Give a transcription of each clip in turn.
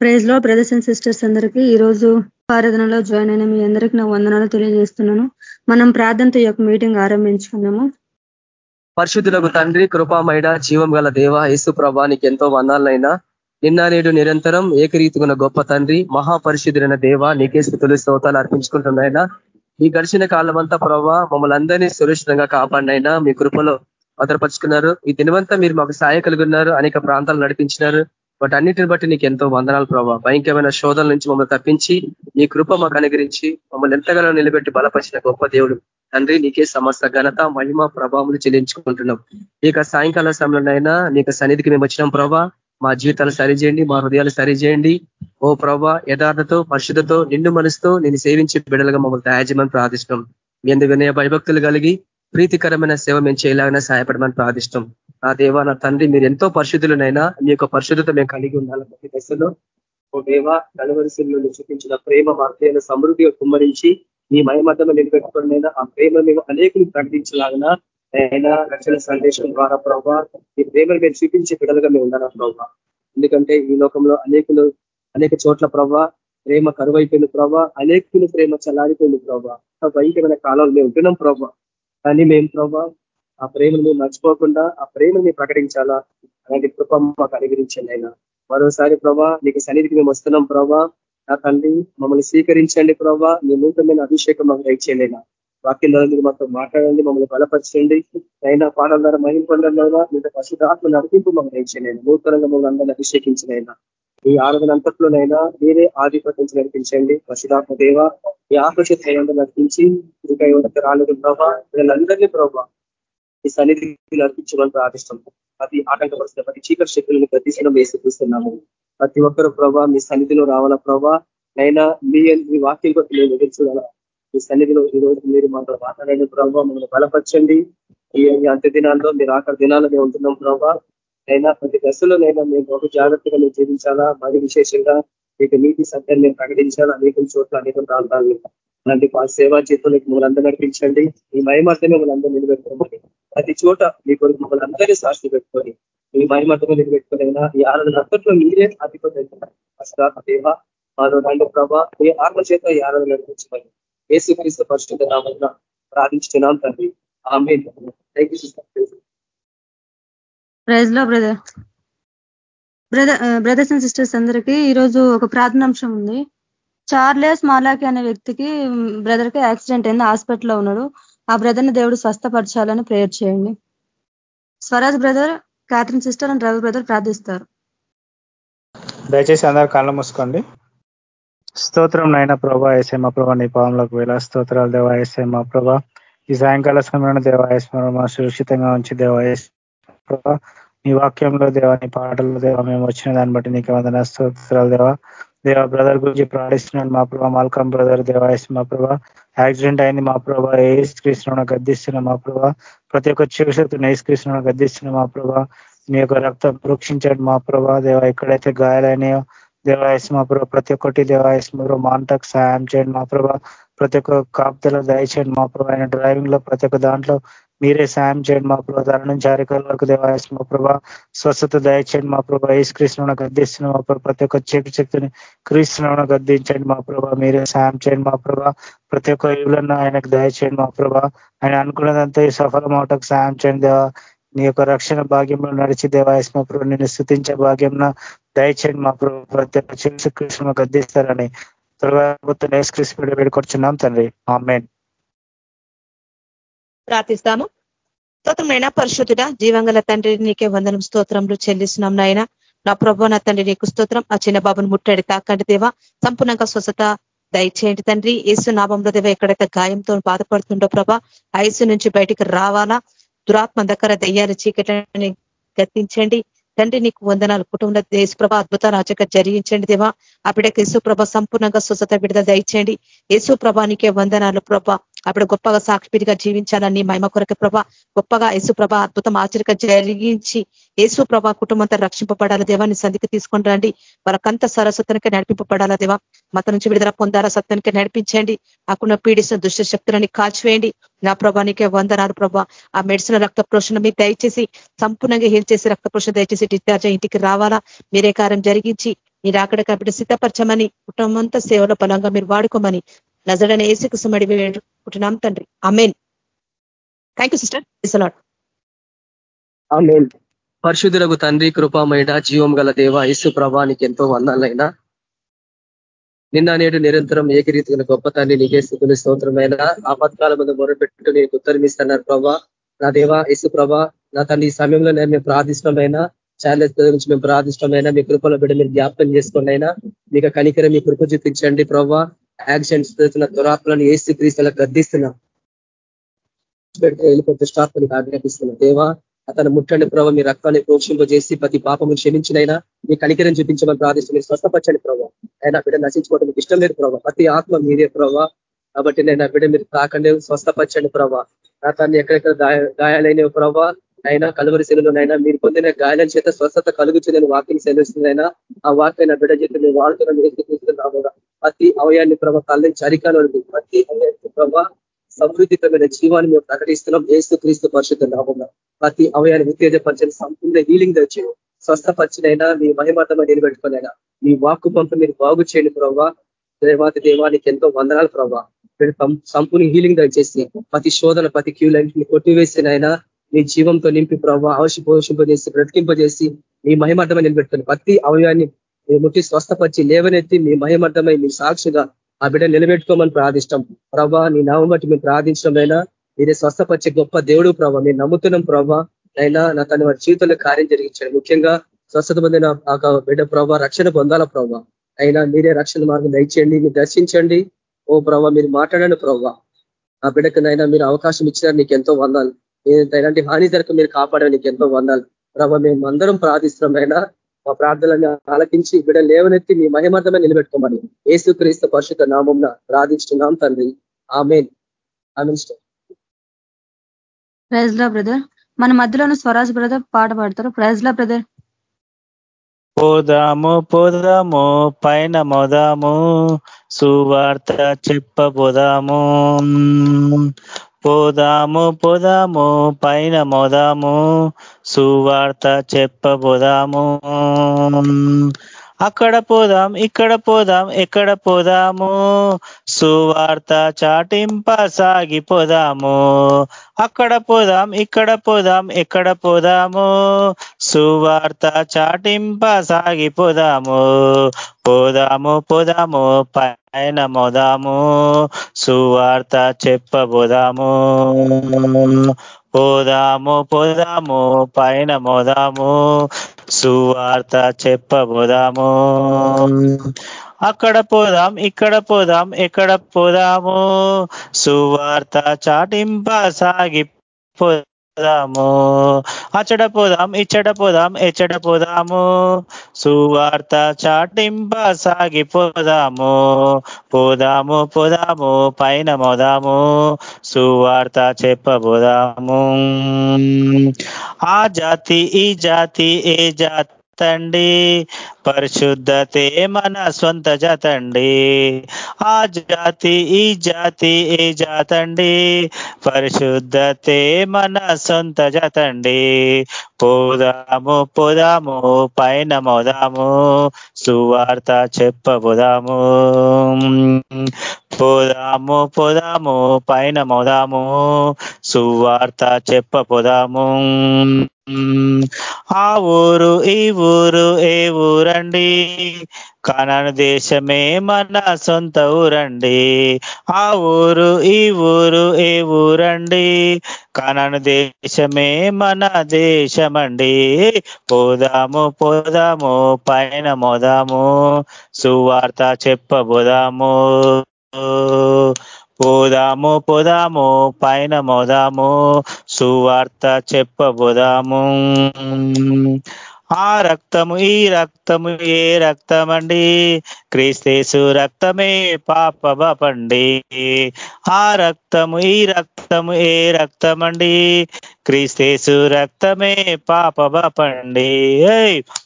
ప్రైజ్లో brothers and sisters అందరికీ ఈరోజు ఆరాధనలో జాయిన్ అయిన మీ అందరికీ నా వందనాలు తెలియజేస్తున్నాను. మనం ప్రార్థనతో యొక్క మీటింగ్ ఆరంభించుకున్నాము పరిశుద్ధులకు తండ్రి కృపామైడ జీవం గల దేవ యేసు ప్రభానికి ఎంతో వందాలైనా నిన్న నేడు నిరంతరం ఏకరీతిగా గొప్ప తండ్రి మహాపరిశుద్ధులైన దేవ నీకే స్థుతులు స్తోతాలు అర్పించుకుంటున్నాయినా. ఈ గడిచిన కాలం అంతా ప్రభావ మమ్మల్ని అందరినీ సురక్షితంగా కాపాడినైనా. మీ కృపలో భద్రపరుచుకున్నారు. ఈ దినవంతా మీరు మాకు సహాయ కలిగిన్నారు అనేక ప్రాంతాలు నడిపించినారు. బట్ అన్నిటిని బట్టి నీకు ఎంతో వందనాలు ప్రభావ భయంకరమైన శోధన నుంచి మమ్మల్ని తప్పించి నీ కృప మాకు అనుగ్రహించి మమ్మల్ని ఎంతగానో నిలబెట్టి బలపరిచిన గొప్ప దేవుడు. తండ్రి నీకే సమస్త ఘనత మహిమ ప్రభావములు చెల్లించుకుంటున్నాం. ఇక సాయంకాల సమయంలోనైనా నీకు సన్నిధికి మేము వచ్చినాం ప్రభా. మా జీవితాలు సరిచేయండి మా హృదయాలు సరిచేయండి. ఓ ప్రభా యథార్థతో పరిశుద్ధతో నిండు మనసుతో నేను సేవించి బిడలుగా మమ్మల్ని తయారు ప్రార్థిస్తున్నాం. ఎందుకనే భయభక్తులు కలిగి ప్రీతికరమైన సేవ మేము చేయలాగానే సహాయపడమని ప్రార్థిష్టం. ఆ దేవా నా తండ్రి మీరు ఎంతో పరిశుద్ధులనైనా మీ యొక్క పరిశుద్ధత మేము కలిగి ఉండాలి ప్రతి దశలో ఓ దేవ కలవరిశీలను చూపించిన ప్రేమ మార్తైన సమృద్ధిగా కుమ్మరించి మీ మయమద్దమే నిలబెట్టుకున్నైనా ఆ ప్రేమ మేము అనేకులు ప్రకటించలాగిన అయినా రక్షణ సందేశం ద్వారా ప్రభావ ఈ ప్రేమను మేము చూపించే బిడ్డలుగా మేము ఉండాలా ప్రభావ ఎందుకంటే ఈ లోకంలో అనేకులు అనేక చోట్ల ప్రభావ ప్రేమ కరువైపోయిన ప్రభావ అనేకులు ప్రేమ చలారిపోయింది ప్రభావ భయంకరమైన కాలంలో మేము ఉంటున్నాం ప్రభావ కానీ మేము ప్రభా ఆ ప్రేమను మేము మర్చిపోకుండా ఆ ప్రేమని ప్రకటించాలా? అలాంటి కృప మాకు అనుగ్రహించండి అయినా. మరోసారి ప్రభా నీకు సన్నిధికి మేము వస్తున్నాం ప్రభా. నా తండ్రి మమ్మల్ని స్వీకరించండి ప్రభా. మీ నూతనమైన అభిషేకం మాకు దయచేయండి అయినా. వాక్యం ద్వారా మీరు మాతో మాట్లాడండి మమ్మల్ని బలపరచండి. అయినా పాటల ద్వారా మహిళ పొందడం మీద పశుధాత్మ నడిపింపు మాకు దయచేయండి నూతనంగా మమ్మల్ని అందరినీ అభిషేకించిన అయినా. ఈ ఆరాధన అంతట్లోనైనా మీరే ఆధిపత్యం నడిపించండి పశుధాత్మ దేవ ఈ ఆకర్షిత నడిపించి ఇంకా రాలేదు ప్రభావ వీళ్ళందరినీ ప్రభావ ఈ సన్నిధికి నడిపించమని ప్రార్థిస్తాం ప్రతి ఆటంకపరుస్తున్న ప్రతి చీకటి శక్తులను ప్రతిశనం వేసి చూస్తున్నాము ప్రతి ఒక్కరు ప్రభా మీ సన్నిధిలో రావాలా ప్రభా? నైనా మీ మీ వాక్యం కొట్టి మేము ఎదుర్చూడాలా మీ సన్నిధిలో ఈ రోజు మీరు మాతో మాట్లాడండి ప్రభావ మమ్మల్ని బలపరచండి. ఈ అంత్య దినాల్లో మీరు ఆఖరి దినాల్లో మేము ఉంటున్నాం ప్రభావ అయినా ప్రతి దశలోనైనా మేము బహు జాగ్రత్తగా మేము జీవించాలా? మరి విశేషంగా మీకు నీతి సత్యాన్ని మేము ప్రకటించాలా? అనేక చోట్ల అనేక ప్రాంతాలను అలాంటి సేవా జీవితంలోకి మమ్మల్ని అందరూ నడిపించండి. ఈ మయమార్తమే మమ్మల్ని అందరూ నిలబెట్టుకోమని ప్రతి చోట మీ కొరకు మమ్మల్ని అందరినీ సాక్షి పెట్టుకొని ఈ మయమార్తమే నిలబెట్టుకోలేనా ఈ ఆరాధన అంతట్లో మీరే అధిపతి దేవ మాలో రెండు ప్రభా ఏ ఆత్మ చేత ఈ ఆరాధన నడిపించమని ఏసుక్రీస్తు పరిశుద్ధ నామన్న ప్రార్థించుతున్నాం తండ్రి. ఆమె థ్యాంక్ యూ ప్రైజ్లో brother. Brother brothers and sisters అందరికీ ఈరోజు ఒక ప్రార్థనాంశం ఉంది. చార్లెస్ మాలాకి అనే వ్యక్తికి బ్రదర్కి యాక్సిడెంట్ అయింది హాస్పిటల్లో ఉన్నాడు. ఆ బ్రదర్ని దేవుడు స్వస్థపరచాలని ప్రేయర్ చేయండి. Swaraj brother Catherine sister and Ravi brother ప్రార్థిస్తారు. దయచేసి అందరు కళ్ళ మూసుకోండి. స్తోత్రం నైనా ప్రభా ఏసే మా ప్రభా నీ పావంలోకి వెళ్ళా స్తోత్రాలు దేవా ఏసే మా ప్రభా. ఈ సాయంకాల సమయంలో దేవాయస్మరణ సురక్షితంగా ఉంచి దేవాయస్ ప్రభా నీ వాక్యంలో దేవా నీ పాటల్లో దేవా మేము వచ్చిన దాన్ని బట్టి నీకు వందన స్తోత్రాలు దేవా. దేవా బ్రదర్ గురించి ప్రాణిస్తున్నాను మా ప్రభా మాల్కం బ్రదర్ దేవాయస్ మా ప్రభా. యాక్సిడెంట్ అయింది మా ప్రభా ఏస్ కృష్ణ గద్దిస్తున్న మా ప్రభా. ప్రతి ఒక్క చికిత్సను ఏస్ కృష్ణ గద్దిస్తున్న మా ప్రభా. నీ యొక్క రక్తం పరీక్షించండి మా ప్రభా. దేవా ఎక్కడైతే గాయాలైనాయో దేవాయస్ మా ప్రభా ప్రతి ఒక్కటి దేవాయస్ మా ప్రభా మాంటకు సాయం చేయండి మా ప్రభా. ప్రతి ఒక్క కాపుతలో దయచేయండి మా ప్రభా. ఆయన డ్రైవింగ్లో ప్రతి ఒక్క దాంట్లో మీరే సాయం చేయండి మా ప్రభా. దాని నుంచి అరికల వరకు దేవాయస్ మా ప్రభా స్వస్థత దయచేయండి మా ప్రభా. ఏసు కృష్ణ గద్దిస్తున్న. మా ప్రభా ప్రతి ఒక్క చీకటి శక్తిని క్రీస్తున్న గద్దించండి మా ప్రభా. మీరే సాయం చేయండి మా ప్రభా. ప్రతి ఒక్క ఇవులన్న ఆయనకు దయచేయండి మా ప్రభా. ఆయన అనుకున్నదంతా ఈ సఫలం అవటకు సాయం చేయండి దేవా. నీ యొక్క రక్షణ భాగ్యంలో నడిచి దేవాయస్మ మా ప్రభు నిన్ను స్థుతించే భాగ్యం దయచేయండి మా ప్రభు. ప్రతి ఒక్క చీకటి కృష్ణ గద్దిస్తారని త్వరగా నేస్క్రిస్పీడ్ వేడుకొచ్చున్నాం తండ్రి. ఆమెన్. ప్రార్థిస్తాము. స్తోత్రమైనా పరిశుద్ధుడ జీవంగల తండ్రి నీకే వందనం స్తోత్రంలు చెల్లిస్తున్నాం నాయన. నా ప్రభు నా తండ్రి నీకు స్తోత్రం. ఆ చిన్న బాబును ముట్టడి తాకండి దేవా. సంపూర్ణంగా స్వస్థత దయచేయండి తండ్రి. ఏసు నాభంలో దేవ ఎక్కడైతే గాయంతో బాధపడుతుండో ప్రభా ఐసు నుంచి బయటికి రావాలా? దురాత్మ దగ్గర దయ్యాలు చీకట్లని గతించండి తండ్రి నీకు వందనాలు. కుటుంబ యేసుప్రభ అద్భుత రాజక జరిగించండి దేవా. ఆ బిడ్డకి యేసుప్రభ సంపూర్ణంగా స్వస్థత బిడ్డ దయచేయండి. యేసుప్రభానికే వందనాలు ప్రభ. అప్పుడు గొప్పగా సాక్షిపిడిగా జీవించాలని మహిమ కొరకు ప్రభ గొప్పగా యేసుప్రభ అద్భుతం ఆచరిక జరిగించి యేసు ప్రభ కుటుంబంతో రక్షింపబడాల దేవాన్ని సంధికి తీసుకొని రండి. వాళ్ళకంత సరస్వతనికే నడిపింపబడాల దేవా? మత నుంచి విడుదల పొందాలా? సత్యానికి నడిపించండి. అక్కడ పీడిస్తున్న దుష్ట శక్తులని కాల్చివేయండి. నా ప్రభానికే వందనాలు ప్రభా. ఆ మెడిసిన్ రక్త పోషణ మీరు దయచేసి సంపూర్ణంగా హీల్ చేసి రక్త పోషణ దయచేసి డిశ్చార్జ్ ఇంటికి రావాలా? మీరే కార్యం జరిగించి మీరు అక్కడ కాబట్టి సిద్ధపరచమని కుటుంబంతో సేవల బలంగా మీరు వాడుకోమని నజడని ఏసుకు సుమడి వేడుకుంటున్నాం తండ్రి. అమేన్ థ్యాంక్ యూ సిస్టర్ పరిశుద్ధులకు తండ్రి కృపామైన జీవం గల దేవ యేసు ప్రభానికి ఎంతో వందాలైనా నిన్న నేడు నిరంతరం ఏకరీతిగా గొప్ప తండ్రి నీకే స్థితులు స్తోత్రమైన. ఆపత్కాల మీద మొరపెట్టు నీకు ఉత్తరమిస్తున్నారు ప్రభా. నా దేవ యేసు ప్రభా నా తండ్రి ఈ సమయంలో నేను మేము ప్రార్థిష్టమైన చార్లెస్ గురించి మేము ప్రార్థిష్టమైన మీ కృపలో బిడ్డ మీరు జ్ఞాపకం చేసుకోండి అయినా. మీకు కనికరం మీ కృప చూపించండి ప్రభా. యాక్సిడెంట్స్ పెడుతున్న దురాత్మలను ఏసు క్రీస్తులకు గద్దిస్తున్నాం వెళ్ళిపోతే స్టాప్ ఆజ్ఞాపిస్తున్నాం దేవా అతను ముట్టండి ప్రభావ మీ రక్తాన్ని ప్రోక్షింపజేసి ప్రతి పాపము క్షమించినైనా మీ కనికరం చూపించమని ప్రార్థిస్తూ మీరు స్వస్థపచ్చండి ప్రభావ అయినా బిడ్డ నశించుకోవడం మీకు ఇష్టం లేదు ప్రభావ ప్రతి ఆత్మ మీరే ప్రభావ కాబట్టి నేను బిడ్డ మీరు తాకండి స్వస్థపచ్చండి ప్రభావ రథాన్ని ఎక్కడెక్కడ గాయాలైన ప్రభావ అయినా కలువరి శిలులోనైనా మీరు పొందిన గాయాల చేత స్వస్థత కలుగుతుందని వాక్యం సెలవుస్తుందైనా ఆ వాక్యం బిడ్డ చేత మీరు వాడుతున్న ప్రతి అవయాన్ని ప్రభావ కళ్ళని చరికాలు ప్రతి అవయానికి ప్రభా సమృద్ధితమైన జీవాన్ని మేము ప్రకటిస్తున్నాం. ఏసు క్రీస్తు పరిశుద్ధ నామం ప్రతి అవయాన్ని ఉత్తేజపరిచిన సంపూర్ణ హీలింగ్ తెచ్చి స్వస్థపరిచినైనా మీ మహిమాతమ నిలబెట్టుకునైనా మీ వాక్కు పంప మీరు బాగు చేయండి ప్రభావ దేవాతి దేవానికి ఎంతో వందనాలు ప్రభావ సంపూర్ణ హీలింగ్ దయచేసి ప్రతి శోధన ప్రతి క్యూలన్నింటిని కొట్టివేసినైనా మీ జీవంతో నింపి ప్రభావ అవశ్య పోషింపజేసి బ్రతికింపజేసి మీ మహిమర్థమై నిలబెట్టుకుని ప్రతి అవయాన్ని మీరు ముట్టి స్వస్థపరిచి లేవనెత్తి మీ మహిమర్థమై మీ సాక్షిగా ఆ బిడ్డ నిలబెట్టుకోమని ప్రార్థిష్టం. ప్రభా నీ నామం బట్టి మేము ప్రార్థించడమైనా మీరే స్వస్థపరిచే గొప్ప దేవుడు ప్రభా. మేము నమ్ముతున్నాం ప్రభా. అయినా నా తన వారి జీవితంలో కార్యం జరిగించాడు. ముఖ్యంగా స్వస్థత పొందిన ఆ బిడ్డ ప్రభా రక్షణ పొందాల ప్రభా. అయినా మీరే రక్షణ మార్గం దయచేయండి మీరు దర్శించండి. ఓ ప్రభా మీరు మాట్లాడండి ప్రభా. ఆ బిడ్డకునైనా మీరు అవకాశం ఇచ్చినారు నీకు ఎంతో వందాలు ఇలాంటి హాని జరగక మీరు కాపాడే నీకు ఎంతో వందాలు. ప్రభా మేము అందరం ప్రార్థిస్తున్నాం అయినా మా ప్రార్థనలను ఆలకించి బిడ్డ లేవనెత్తి మీ మహిమార్థమే నిలబెట్టుకోమని ఏసు క్రీస్తు పరిశుద్ధ నామం ప్రార్థించున్నాం తండ్రి. ఆమెన్. ప్రైజ్లా బ్రదర్. మన మధ్యలోనే స్వరాజ్ బ్రదర్ పాట పాడతారు. ప్రైజ్లా బ్రదర్. పోదాము పోదాము పైన మొదాము సువార్త చెప్పబోదాము. పోదాము పోదాము పైన మోదాము సువార్త చెప్పబోదాము. అక్కడ పోదాం ఇక్కడ పోదాం ఎక్కడ పోదాము? సువార్త చాటింప సాగిపోదాము అక్కడ పోదాం ఇక్కడ పోదాం ఎక్కడ పోదాము? సువార్త చాటింప సాగిపోదాము పోదాము పోదాము పైన మోదాము. సువార్త చెప్పబోదాము. పోదాము పోదాము పైన మోదాము. సువార్త చెప్పబోదాము. అక్కడ పోదాం ఇక్కడ పోదాం ఎక్కడ పోదాము. సువార్త చాటింప సాగి పోదాము అచ్చడ పోదాం ఇచ్చడ పోదాం ఎచ్చడ పోదాము. సువార్త చాటింప సాగిపోదాము పోదాము పోదాము పైన మోదాము. సువార్త చెప్పబోదాము. ఆ జాతి ఈ జాతి ఏ జాతి? తండి పరిశుద్ధతే మన స్వంత జాతండి. ఆ జాతి ఈ జాతి ఏ జాతండి? పరిశుద్ధతే మన సొంత జాతండి. పోదాము పోదాము పైన మోదాము సువార్త చెప్పబోదాము. పోదాము పోదాము పైన మోదాము సువార్త చెప్పబోదాము. ఆ ఊరు ఈ ఊరు ఏ ఊరండి? కనన దేశమే మన సొంత ఊరండి. ఆ ఊరు ఈ ఊరు ఏ ఊరండి? కనన దేశమే మన దేశమండి. పోదాము పోదాము పైన మోదాము. సువార్త చెప్పబోదాము. పోదాము పోదాము పైన మోదాము సువార్త చెప్పబోదాము. ఆ రక్తము ఈ రక్తము ఏ రక్తమండి? క్రీస్తేసు రక్తమే పాప బాపండి ఆ రక్తము ఈ రక్తము ఏ రక్తమండి? క్రీస్తేసు రక్తమే పాప బాపండి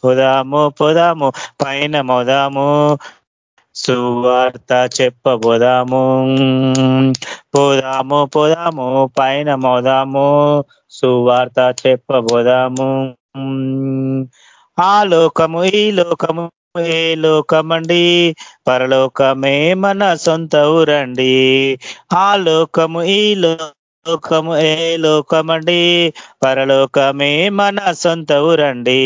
పొదాము పొదాము పైన మొదాము సువార్త చెప్పబోదాము. పోదాము పోదాము పైన మోదాము. సువార్త చెప్పబోదాము. ఆ లోకము ఈ లోకము ఏ లోకమండి? పరలోకమే మన సొంత ఊరండి. ఆ లోకము ఈ లోకము ఏ లోకమండి? పరలోకమే మన సొంత ఊరండి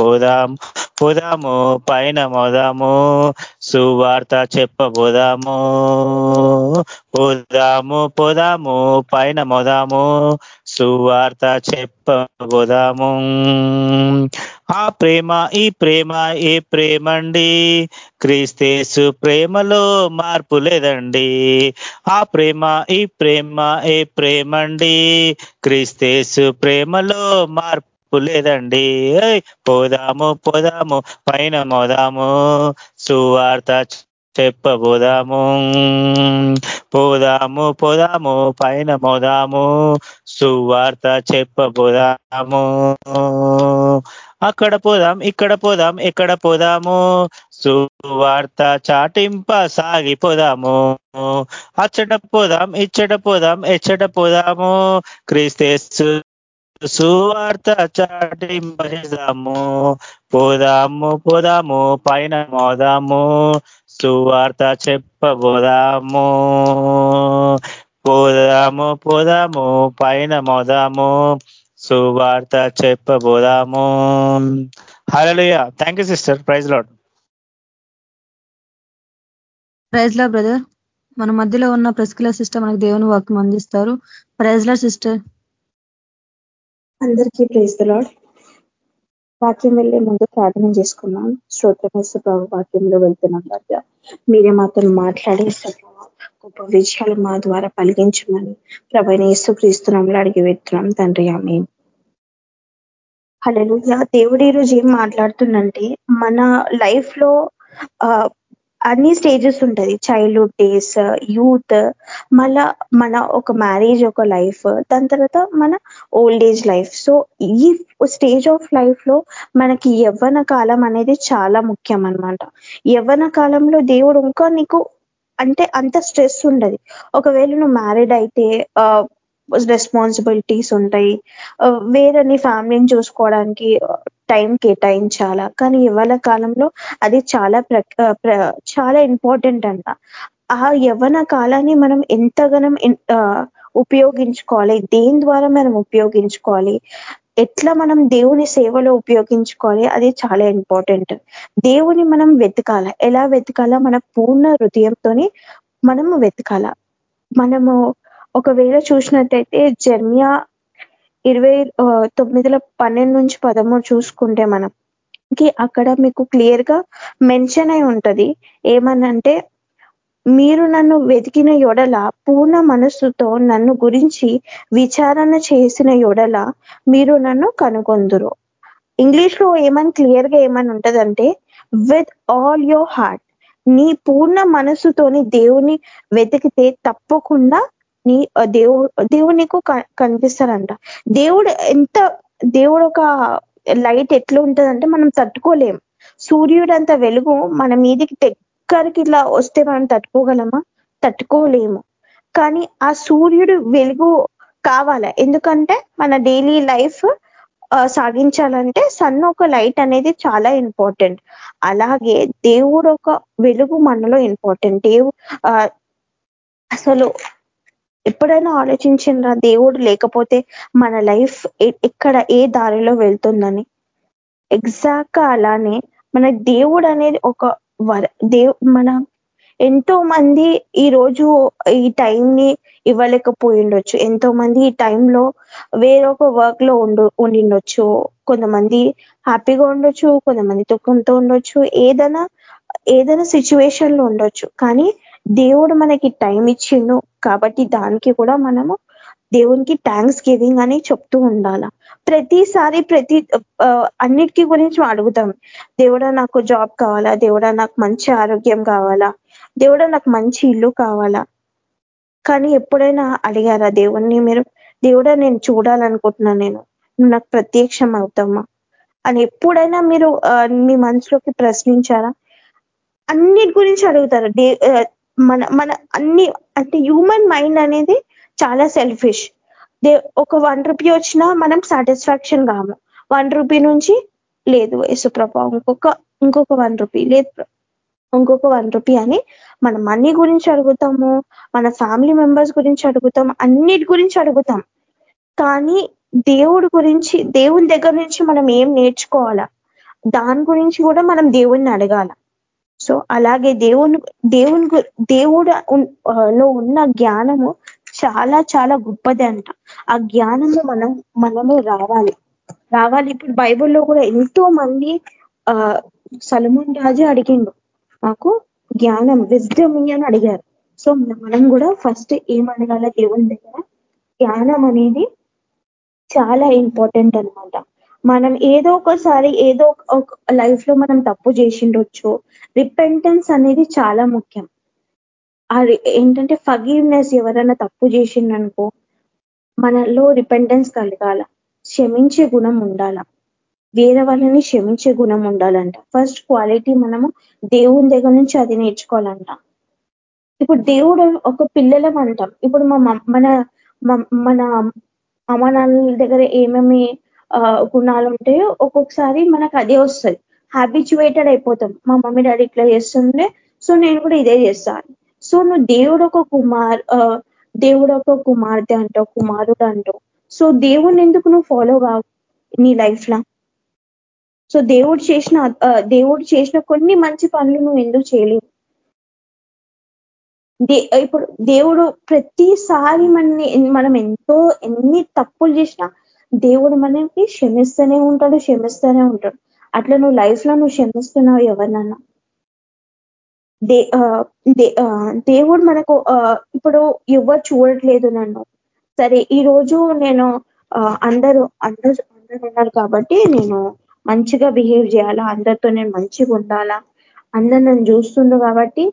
పోదాం పోదాము పైన మోదాము. సువార్త చెప్పబోదాము. పోదాము పోదాము పైన మోదాము. సువార్త చెప్పబోదాము ఆ ప్రేమ ఈ ప్రేమ ఏ ప్రేమండి? క్రీస్తేసు ప్రేమలో మార్పు లేదండి. ఆ ప్రేమ ఈ ప్రేమ ఏ ప్రేమండి? క్రీస్తేసు ప్రేమలో మార్పు లేదండి. పోదాము పోదాము పైన మోదాము. సువార్త చెప్పబోదాము. పోదాము పోదాము పైన మోదాము. సువార్త చెప్పబోదాము. అక్కడ పోదాం ఇక్కడ పోదాం ఎక్కడ పోదాము. సువార్త చాటింప సాగిపోదాము. అచ్చట పోదాం ఇచ్చట పోదాం ఎచ్చట పోదాము. క్రీస్తేసు సువార్త చాటింపజేదాము పోదాము పోదాము పైన మోదాము. సువార్త చెప్పబోదాము. పోదాము పోదాము పైన మోదాము. సువార్త చెప్పబోదాము. హలోయ thank you sister praise lord praise lord brother మన మధ్యలో ఉన్న ప్రెస్కిల సిస్టర్ మనకు దేవుని వాక్యం అందిస్తారు. ప్రైజ్ లా సిస్టర్ అందరికీ ప్రైజ్ లాడ్ వాక్యం వెళ్ళే ముందు ప్రార్థన చేసుకున్నాం. శ్రోత్రమేశ్వ ప్రభు వాక్యంలో వెళ్తున్నాం రాజా. మీరే మాతో మాట్లాడేస్తారు గొప్ప విజయాలు మా ద్వారా పలిగించమని ప్రభైన యేసు క్రీస్తునంలో అడిగి వెళ్తున్నాం తండ్రి ఆమె హలో దేవుడు ఈరోజు ఏం మాట్లాడుతుందంటే మన లైఫ్లో అన్ని స్టేజెస్ ఉంటది. చైల్డ్హుడ్ డేస్ యూత్ మళ్ళా మన ఒక మ్యారేజ్ ఒక లైఫ్ దాని తర్వాత మన ఓల్డ్ ఏజ్ లైఫ్ సో ఈ స్టేజ్ ఆఫ్ లైఫ్లో మనకి యవ్వన కాలం అనేది చాలా ముఖ్యం అనమాట యవ్వన కాలంలో దేవుడు ఇంకా నీకు అంటే అంత స్ట్రెస్ ఉండదు. ఒకవేళ నువ్వు మ్యారీడ్ అయితే రెస్పాన్సిబిలిటీస్ ఉంటాయి. వేరే నీ ఫ్యామిలీని చూసుకోవడానికి టైం కేటాయించాలా? కానీ ఇవాళ కాలంలో అది చాలా చాలా ఇంపార్టెంట్ అంట. ఆ యవ్వన కాలాన్ని మనం ఎంతగానం ఉపయోగించుకోవాలి? దేని ద్వారా మనం ఉపయోగించుకోవాలి? ఎట్లా మనం దేవుని సేవలో ఉపయోగించుకోవాలి? అది చాలా ఇంపార్టెంట్ దేవుని మనం వెతకాల? ఎలా వెతకాల? మన పూర్ణ హృదయంతోని మనము వెతకాల. మనము ఒకవేళ చూసినట్టయితే జర్మియా ఇరవై తొమ్మిదిలో పన్నెండు నుంచి పదమూడు చూసుకుంటే మనం అక్కడ మీకు క్లియర్గా మెన్షన్ అయి ఉంటది. ఏమనంటే మీరు నన్ను వెతికిన యొడల పూర్ణ మనస్సుతో నన్ను గురించి విచారణ చేసిన యొడల మీరు నన్ను కనుగొందురు. ఇంగ్లీష్లో ఏమని క్లియర్గా ఏమని ఉంటదంటే విత్ ఆల్ యోర్ హార్ట్ నీ పూర్ణ మనస్సుతోని దేవుని వెతికితే తప్పకుండా నీ దేవుడు దేవుడు నీకు కనిపిస్తారంట దేవుడు ఎంత దేవుడు ఒక లైట్ ఎట్లా ఉంటుందంటే మనం తట్టుకోలేం. సూర్యుడు అంత వెలుగు మన మీదికి దగ్గరికి ఇట్లా వస్తే మనం తట్టుకోగలమా? తట్టుకోలేము. కానీ ఆ సూర్యుడు వెలుగు కావాల? ఎందుకంటే మన డైలీ లైఫ్ సాగించాలంటే సన్ ఒక లైట్ అనేది చాలా ఇంపార్టెంట్. అలాగే దేవుడు ఒక వెలుగు మనలో ఇంపార్టెంట్. దేవు అసలు ఎప్పుడైనా ఆలోచించిండ్రా దేవుడు లేకపోతే మన లైఫ్ ఎక్కడ ఏ దారిలో వెళ్తుందని? ఎగ్జాక్ట్ అలానే మన దేవుడు అనేది ఒక వర దేవ్ మన ఎంతో మంది ఈ రోజు ఈ టైంని ఇవ్వలేకపోయిండొచ్చు. ఎంతో మంది ఈ టైంలో వేరొక వర్క్లో ఉండు ఉండిండొచ్చు. కొంతమంది హ్యాపీగా ఉండొచ్చు కొంతమంది దుఃఖంతో ఉండొచ్చు. ఏదైనా ఏదైనా సిచ్యువేషన్లో ఉండొచ్చు. కానీ దేవుడు మనకి టైం ఇచ్చిండు కాబట్టి దానికి కూడా మనము దేవునికి థ్యాంక్స్ గివింగ్ అని చెప్తూ ఉండాల. ప్రతిసారి ప్రతి అన్నిటికీ గురించి అడుగుతాం. దేవుడా నాకు జాబ్ కావాలా? దేవుడా నాకు మంచి ఆరోగ్యం కావాలా? దేవుడా నాకు మంచి ఇల్లు కావాలా? కానీ ఎప్పుడైనా అడిగారా దేవుణ్ణి మీరు? దేవుడా నేను చూడాలనుకుంటున్నా నేను. నాకు ప్రత్యక్షం అవుతామా అని ఎప్పుడైనా మీరు మీ మనసులోకి ప్రశ్నించారా? అన్నిటి గురించి అడుగుతారు? మన మన అన్ని అంటే హ్యూమన్ మైండ్ అనేది చాలా సెల్ఫిష్ దే ఒక వన్ రూపీ వచ్చినా మనం సాటిస్ఫాక్షన్ కాము. వన్ రూపీ నుంచి లేదు యేసుప్రభ ఇంకొక ఇంకొక వన్ రూపీ లేదు. ఇంకొక వన్ రూపీ అని మన మనీ గురించి అడుగుతాము మన ఫ్యామిలీ మెంబర్స్ గురించి అడుగుతాం అన్నిటి గురించి అడుగుతాం. కానీ దేవుడి గురించి దేవుని దగ్గర నుంచి మనం ఏం నేర్చుకోవాలా? దాని గురించి కూడా మనం దేవుణ్ణి అడగాల? సో అలాగే దేవుని దేవుని దేవుడు లో ఉన్న జ్ఞానము చాలా చాలా గొప్పది అంట. ఆ జ్ఞానము మనం మనము రావాలి. రావాలి. ఇప్పుడు బైబిల్లో కూడా ఎంతో మంది ఆ సలమన్ రాజు అడిగిండు మాకు జ్ఞానం విజ్డమ్ అని అడిగారు. సో మనం కూడా ఫస్ట్ ఏం అడగాల దేవుని దగ్గర? జ్ఞానం అనేది చాలా ఇంపార్టెంట్ అనమాట మనం ఏదో ఒకసారి ఏదో ఒక లైఫ్లో మనం తప్పు చేసిండొచ్చు. రిపెంటెన్స్ అనేది చాలా ముఖ్యం. అది ఏంటంటే ఫగీవ్నెస్ ఎవరైనా తప్పు చేసిండనుకో మనలో రిపెంటెన్స్ కలగాల. క్షమించే గుణం ఉండాల. వేరే వాళ్ళని క్షమించే గుణం ఉండాలంట. ఫస్ట్ క్వాలిటీ మనము దేవుని దగ్గర నుంచి అది నేర్చుకోవాలంట. ఇప్పుడు దేవుడు ఒక పిల్లలం అంటాం ఇప్పుడు మా మన మన అమ్మ దగ్గర ఏమేమి గుణాలు ఉంటాయో ఒక్కొక్కసారి మనకు అదే వస్తుంది. హ్యాబిచువేటెడ్ అయిపోతాం. మా మమ్మీ డాడీ ఇట్లా చేస్తుండే సో నేను కూడా ఇదే చేస్తాను. సో నువ్వు దేవుడు ఒక కుమార్ దేవుడు ఒక కుమార్తె అంటావు కుమారుడు అంటావు సో దేవుడిని ఎందుకు నువ్వు ఫాలో కావు నీ లైఫ్ లా? సో దేవుడు చేసిన దేవుడు చేసిన కొన్ని మంచి పనులు నువ్వు ఎందుకు చేయలేవు? ఇప్పుడు దేవుడు ప్రతిసారి మనని మనం ఎంతో ఎన్ని తప్పులు చేసినా దేవుడు మనకి క్షమిస్తూనే ఉంటాడు క్షమిస్తూనే ఉంటాడు. అట్లా నువ్వు లైఫ్లో నువ్వు క్షమిస్తున్నావు ఎవరినన్నా. దే దేవుడు మనకు ఇప్పుడు ఎవరు చూడట్లేదు నన్ను. సరే ఈ రోజు నేను అందరూ అందరూ అందరూ ఉన్నారు కాబట్టి నేను మంచిగా బిహేవ్ చేయాలా? అందరితో నేను మంచిగా ఉండాలా? అందరు నన్ను చూస్తుండ్రు కాబట్టి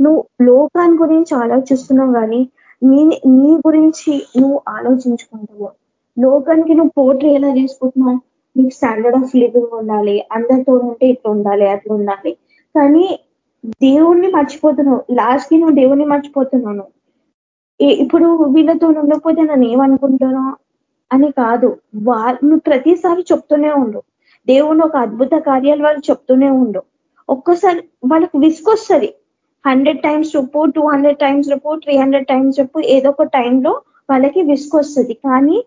నువ్వు లోకాన్ని గురించి ఆలోచిస్తున్నావు కానీ నీ నీ గురించి నువ్వు ఆలోచించుకుంటున్నావు. లోకానికి నువ్వు పోటీ ఎలా చేసుకుంటున్నావు? నీకు స్టాండర్డ్ ఆఫ్ లివింగ్ ఉండాలి అందరితో ఉంటే ఇట్లా ఉండాలి అట్లా ఉండాలి. కానీ దేవుణ్ణి మర్చిపోతున్నావు. లాస్ట్కి నువ్వు దేవుణ్ణి మర్చిపోతున్నాను ఇప్పుడు వీళ్ళతో ఉండకపోతే నన్ను ఏమనుకుంటాను అని కాదు. వాళ్ళు ప్రతిసారి చెప్తూనే ఉండు. దేవుని ఒక అద్భుత కార్యాలు వాళ్ళు చెప్తూనే ఉండు. ఒక్కసారి వాళ్ళకి విసుకొస్తుంది హండ్రెడ్ టైమ్స్ చెప్పు టూ హండ్రెడ్ టైమ్స్ చెప్పు త్రీ హండ్రెడ్ టైమ్స్ చెప్పు ఏదో ఒక టైంలో వాళ్ళకి విసుకొస్తుంది కానీ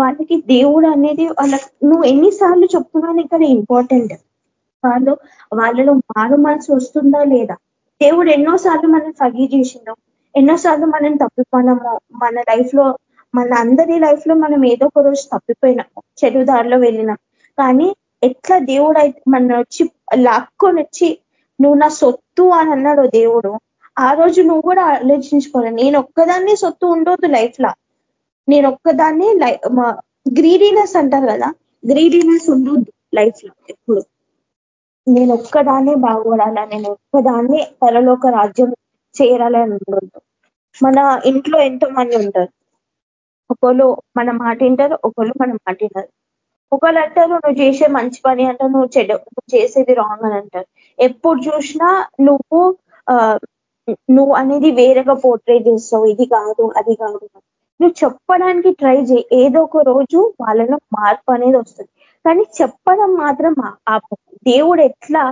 వాళ్ళకి దేవుడు అనేది వాళ్ళకి నువ్వు ఎన్నిసార్లు చెప్తున్నాను ఇక్కడ ఇంపార్టెంట్ వాళ్ళు వాళ్ళలో మారు మనసు వస్తుందా లేదా? దేవుడు ఎన్నోసార్లు మనం ఫగీ చేసిండు ఎన్నోసార్లు మనం తప్పిపోయినాము మన లైఫ్లో మన అందరి లైఫ్లో మనం ఏదో ఒక రోజు తప్పిపోయినాము చెడు దారిలో వెళ్ళినాం. కానీ ఎట్లా దేవుడు అయితే మన వచ్చి లాక్కొని వచ్చి నువ్వు నా సొత్తు అని అన్నాడు దేవుడు ఆ రోజు నువ్వు కూడా ఆలోచించుకోవాలి. నేను ఒక్కదాన్ని సొత్తు ఉండొద్దు లైఫ్ లా. నేను ఒక్కదాన్ని గ్రీడీనెస్ అంటారు కదా గ్రీడీనెస్ ఉండొద్దు లైఫ్లో ఎప్పుడు. నేను ఒక్కదాన్నే బాగోడాలా నేను ఒక్కదాన్నే పరలోక రాజ్యం చేరాలని ఉండొద్దు. మన ఇంట్లో ఎంతో మంది ఉంటారు. ఒకళ్ళు మన మాట వింటారు ఒకళ్ళు మన మాట వింటారు ఒకళ్ళు అంటారు నువ్వు చేసే మంచి పని అంటారు నువ్వు చెడు నువ్వు చేసేది రాంగ్ అని అంటారు. ఎప్పుడు చూసినా నువ్వు నువ్వు అనేది వేరేగా పోర్ట్రేట్ చేస్తావు. ఇది కాదు అది కాదు. నువ్వు చెప్పడానికి ట్రై చేయి. ఏదో ఒక రోజు వాళ్ళలో మార్పు అనేది వస్తుంది. కానీ చెప్పడం మాత్రం దేవుడు ఎట్లా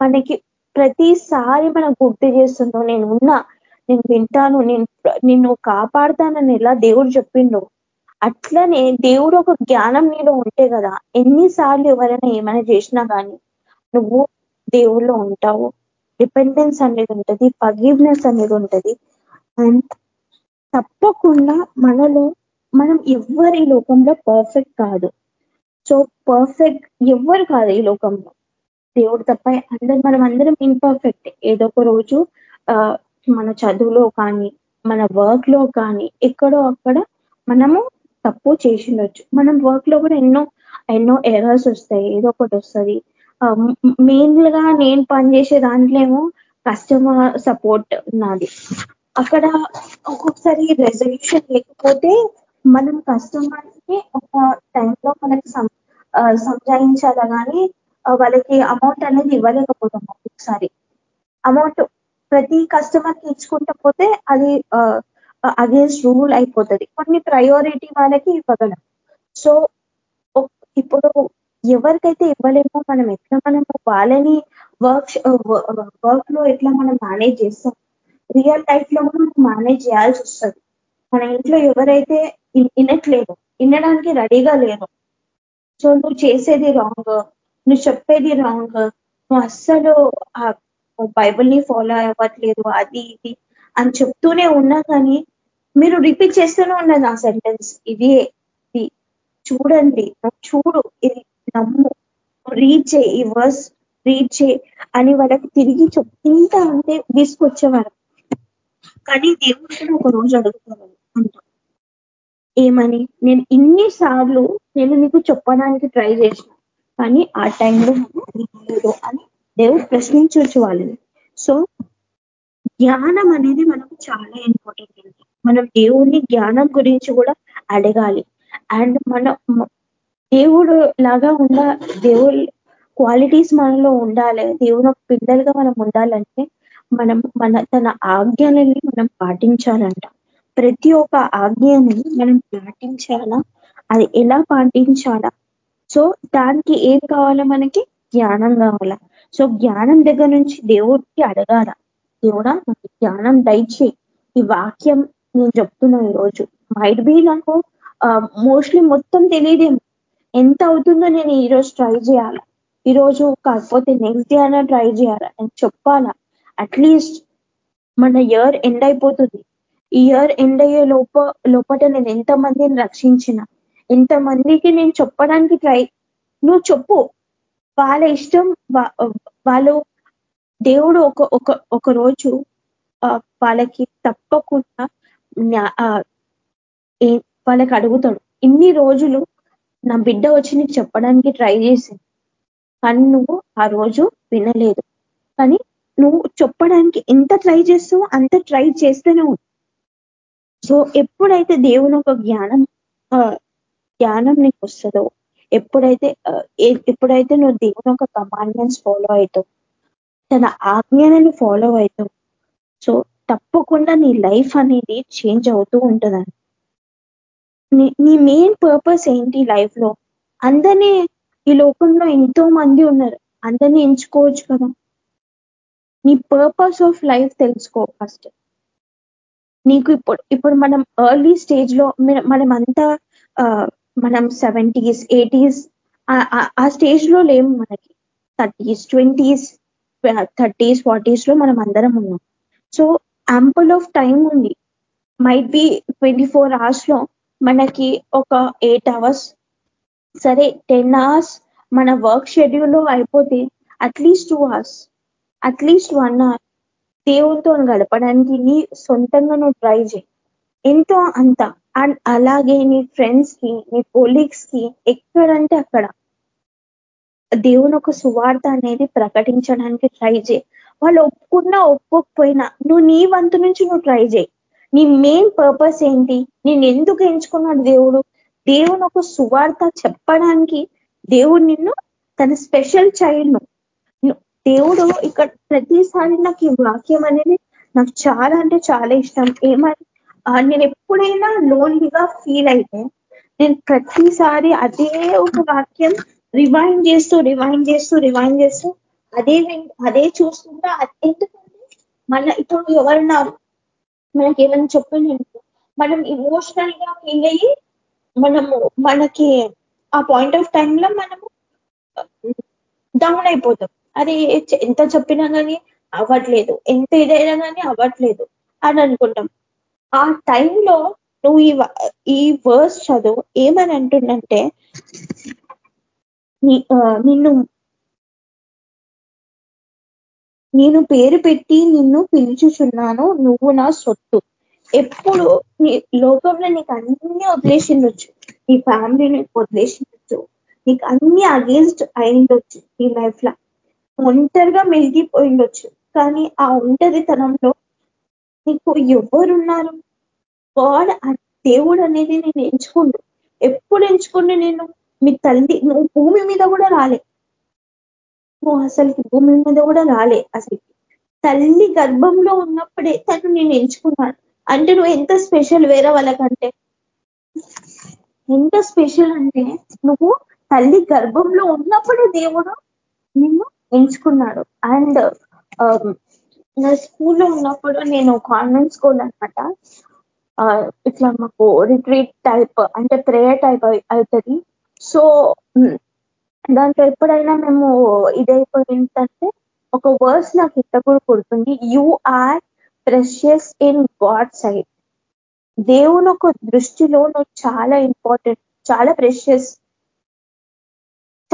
మనకి ప్రతిసారి మనం గుర్తు చేస్తుండో నేను ఉన్నా నేను వింటాను నేను నిన్ను కాపాడుతానని ఎలా దేవుడు చెప్పిండో అట్లనే దేవుడు ఒక జ్ఞానం నీలో ఉంటే కదా ఎన్నిసార్లు ఎవరైనా ఏమైనా చేసినా కానీ నువ్వు దేవుళ్ళో ఉంటావు. డిపెండెన్స్ అనేది ఉంటుంది ఫగీవ్నెస్ అనేది ఉంటుంది. అండ్ తప్పకుండా మనలో మనం ఎవ్వరి లోకంలో పర్ఫెక్ట్ కాదు. సో పర్ఫెక్ట్ ఎవ్వరు కాదు ఈ లోకంలో. దేవుడు తప్ప అందరు మనం అందరం ఇంపర్ఫెక్ట్ ఏదో ఒక రోజు మన చదువులో కానీ మన వర్క్లో కానీ ఎక్కడో అక్కడ మనము తప్పు చేసిండొచ్చు. మనం వర్క్లో కూడా ఎన్నో ఎన్నో ఎర్రర్స్ వస్తాయి. ఏదో ఒకటి వస్తుంది. మెయిన్గా నేను పనిచేసే దాంట్లో ఏమో కస్టమర్ సపోర్ట్ నాది. అక్కడ ఒక్కొక్కసారి రెజల్యూషన్ లేకపోతే మనం కస్టమర్కి ఒక టైంలో మనకి సంజాయించాలా కానీ వాళ్ళకి అమౌంట్ అనేది ఇవ్వలేకపోతాం ఒక్కొక్కసారి. అమౌంట్ ప్రతి కస్టమర్కి ఇచ్చుకుంటూ ఇచ్చుకుంటా పోతే అది అగేన్స్ట్ రూల్ అయిపోతుంది. కొన్ని ప్రయారిటీ వాళ్ళకి ఇవ్వగలం. సో ఇప్పుడు ఎవరికైతే ఇవ్వలేమో మనం ఎట్లా మనము వాళ్ళని వర్క్ వర్క్లో ఎట్లా మనం మేనేజ్ చేస్తాం? రియల్ లైఫ్లో కూడా మనం మేనేజ్ చేయాల్సి వస్తుంది. మన ఇంట్లో ఎవరైతే వినట్లేదు వినడానికి రెడీగా లేరు సో నువ్వు చేసేది రాంగ్ నువ్వు చెప్పేది రాంగ్ నువ్వు అస్సలు బైబుల్ని ఫాలో అవ్వట్లేదు అది ఇది అని చెప్తూనే ఉన్నా కానీ మీరు రిపీట్ చేస్తూనే ఉన్నది ఆ సెంటెన్స్ ఇది ఇది. చూడండి చూడు ఇది నమ్ము రీడ్ చేయి ఈ వర్స్ రీడ్ చేయి అని వాళ్ళకి తిరిగి చెప్తుంటా అంటే తీసుకొచ్చేవారు కానీ దేవుడు కూడా ఒక రోజు అడుగుతాను అంట. ఏమని? నేను ఇన్ని సార్లు నేను నీకు చెప్పడానికి ట్రై చేసిన కానీ ఆ టైంలో నాకు అని దేవుడు ప్రశ్నించవచ్చు వాళ్ళని. సో జ్ఞానం అనేది మనకు చాలా ఇంపార్టెంట్ అండి. మనం దేవుని జ్ఞానం గురించి కూడా అడగాలి. అండ్ మన దేవుడు లాగా ఉన్న దేవుడు క్వాలిటీస్ మనలో ఉండాలి. దేవుని పిల్లలుగా మనం ఉండాలంటే మనం మన తన ఆజ్ఞలని మనం పాటించాలంట. ప్రతి ఒక్క ఆజ్ఞని మనం పాటించాలా? అది ఎలా పాటించాలా? సో దానికి ఏం కావాలా మనకి? జ్ఞానం కావాలా. సో జ్ఞానం దగ్గర నుంచి దేవుడికి అడగాల. దేవుడా నాకు జ్ఞానం దయచే ఈ వాక్యం నేను చెప్తున్నా ఈరోజు. మైట్ బి నాకు మోస్ట్లీ మొత్తం తెలియదేమో. ఎంత అవుతుందో నేను ఈరోజు ట్రై చేయాలా? ఈరోజు కాకపోతే నెక్స్ట్ డే అయినా ట్రై చేయాలా? నేను చెప్పాలా? అట్లీస్ట్ మన ఇయర్ ఎండ్ అయిపోతుంది. ఈ ఇయర్ ఎండ్ అయ్యే లోప లోపట నేను ఎంత మందిని రక్షించిన ఎంతమందికి నేను చెప్పడానికి ట్రై నువ్వు చెప్పు. వాళ్ళ ఇష్టం వాళ్ళు దేవుడు ఒక ఒక ఒక రోజు వాళ్ళకి తప్పకుండా వాళ్ళకి అడుగుతాడు. ఇన్ని రోజులు నా బిడ్డ వచ్చి నీకు చెప్పడానికి ట్రై చేసింది. కానీ నువ్వు ఆ రోజు వినలేదు. కానీ నువ్వు చెప్పడానికి ఎంత ట్రై చేస్తావో అంత ట్రై చేస్తూనే సో ఎప్పుడైతే దేవుని ఒక జ్ఞానం జ్ఞానం నీకు వస్తుందో ఎప్పుడైతే ఎప్పుడైతే నువ్వు దేవుని ఒక కమాండ్మెంట్స్ ఫాలో అవుతావు తన ఆజ్ఞలను ఫాలో అవుతావు సో తప్పకుండా నీ లైఫ్ అనేది చేంజ్ అవుతూ ఉంటుందండి నీ మెయిన్ పర్పస్ ఏంటి లైఫ్లో? అందరినీ ఈ లోకంలో ఎంతో మంది ఉన్నారు. అందరినీ ఎంచుకోవచ్చు కదా. నీ పర్పస్ ఆఫ్ లైఫ్ తెలుసుకో ఫస్ట్ నీకు ఇప్పుడు ఇప్పుడు మనం ఎర్లీ స్టేజ్లో మనం అంతా మనం సెవెంటీస్ ఎయిటీస్ ఆ స్టేజ్లో లేము మనకి. థర్టీస్ ట్వంటీస్ థర్టీస్ ఫార్టీస్లో మనం అందరం ఉన్నాం. సో యాంపుల్ ఆఫ్ టైం ఉంది. మైట్ బి ట్వంటీ ఫోర్ అవర్స్లో మనకి ఒక ఎయిట్ అవర్స్ సరే టెన్ అవర్స్ మన వర్క్ షెడ్యూల్లో అయిపోతే at least two hours at least one hour దేవునితో గడపడానికి నీ సొంతంగా నువ్వు ట్రై చేయి. ఎంతో అంత. అండ్ అలాగే నీ ఫ్రెండ్స్కి నీ కొలీగ్స్కి ఎక్కడంటే అక్కడ. దేవుని ఒక సువార్త అనేది ప్రకటించడానికి ట్రై చేయి. వాళ్ళు ఒప్పుకున్నా ఒప్పుకోకపోయినా నువ్వు నీ వంతు నుంచి నువ్వు ట్రై చేయి. నీ మెయిన్ పర్పస్ ఏంటి? నేను ఎందుకు ఎంచుకున్నాడు దేవుడు? దేవుని ఒక సువార్త చెప్పడానికి దేవుడు నిన్ను తన స్పెషల్ చైల్డ్ దేవుడు ఇక్కడ ప్రతిసారి నాకు ఈ వాక్యం అనేది నాకు చాలా అంటే చాలా ఇష్టం. ఏమని నేను ఎప్పుడైనా లోన్లీగా ఫీల్ అయితే నేను ప్రతిసారి అదే ఒక వాక్యం రివైండ్ చేస్తూ రివైండ్ చేస్తూ రివైండ్ చేస్తూ అదే అదే చూస్తుంటా ఎందుకంటే మళ్ళీ ఇప్పుడు ఎవరన్నా మనకి ఏమైనా చెప్పండి మనం ఇమోషనల్గా ఫీల్ అయ్యి మనము మనకి ఆ పాయింట్ ఆఫ్ టైంలో మనము డౌన్ అయిపోతాం. అది ఎంత చెప్పినా కానీ అవ్వట్లేదు. ఎంత ఇదైనా కానీ అవ్వట్లేదు అని అనుకుంటాం. ఆ టైంలో నువ్వు ఈ ఈ వర్స్ చదువు ఏమని అంటుండంటే నిన్ను నేను పేరు పెట్టి నిన్ను పిలుచుచున్నాను నువ్వు నా సొత్తు. ఎప్పుడు నీ లోకంలో నీకు అన్ని వదిలేసిండొచ్చు. నీ ఫ్యామిలీని వదిలేసిండొచ్చు. నీకు అన్ని అగేన్స్ట్ అయిండొచ్చు ఈ లైఫ్లో ఒంటరిగా మెలిగిపోయిండొచ్చు. కానీ ఆ ఒంటరితనంలో నీకు ఎవరున్నారు? గాడ్ దేవుడు అనేది నేను ఎంచుకుండు. ఎప్పుడు ఎంచుకుండు నేను మీ తల్లి నువ్వు భూమి మీద కూడా రాలే. నువ్వు అసలుకి భూమి మీద కూడా రాలే అసలు తల్లి గర్భంలో ఉన్నప్పుడే తను నేను ఎంచుకున్నాను అంటే నువ్వు ఎంత స్పెషల్ వేరే వాళ్ళకంటే? ఎంత స్పెషల్ అంటే నువ్వు తల్లి గర్భంలో ఉన్నప్పుడే దేవుడు నిన్ను ఎంచుకున్నాడు. అండ్ um, నా స్కూల్లో ఉన్నప్పుడు నేను కాన్వెంట్ స్కూల్ అనమాట ఇట్లా మాకు రిట్రీట్ టైప్ అంటే ప్రేయర్ టైప్ అవుతుంది. సో దాంట్లో ఎప్పుడైనా మేము ఇదైపోయిందంటే ఒక వర్స్ నాకు ఇంత కూడా కొడుతుంది you are precious in God sight దేవుని ఒక దృష్టిలో నువ్వు చాలా ఇంపార్టెంట్ చాలా ప్రెషియస్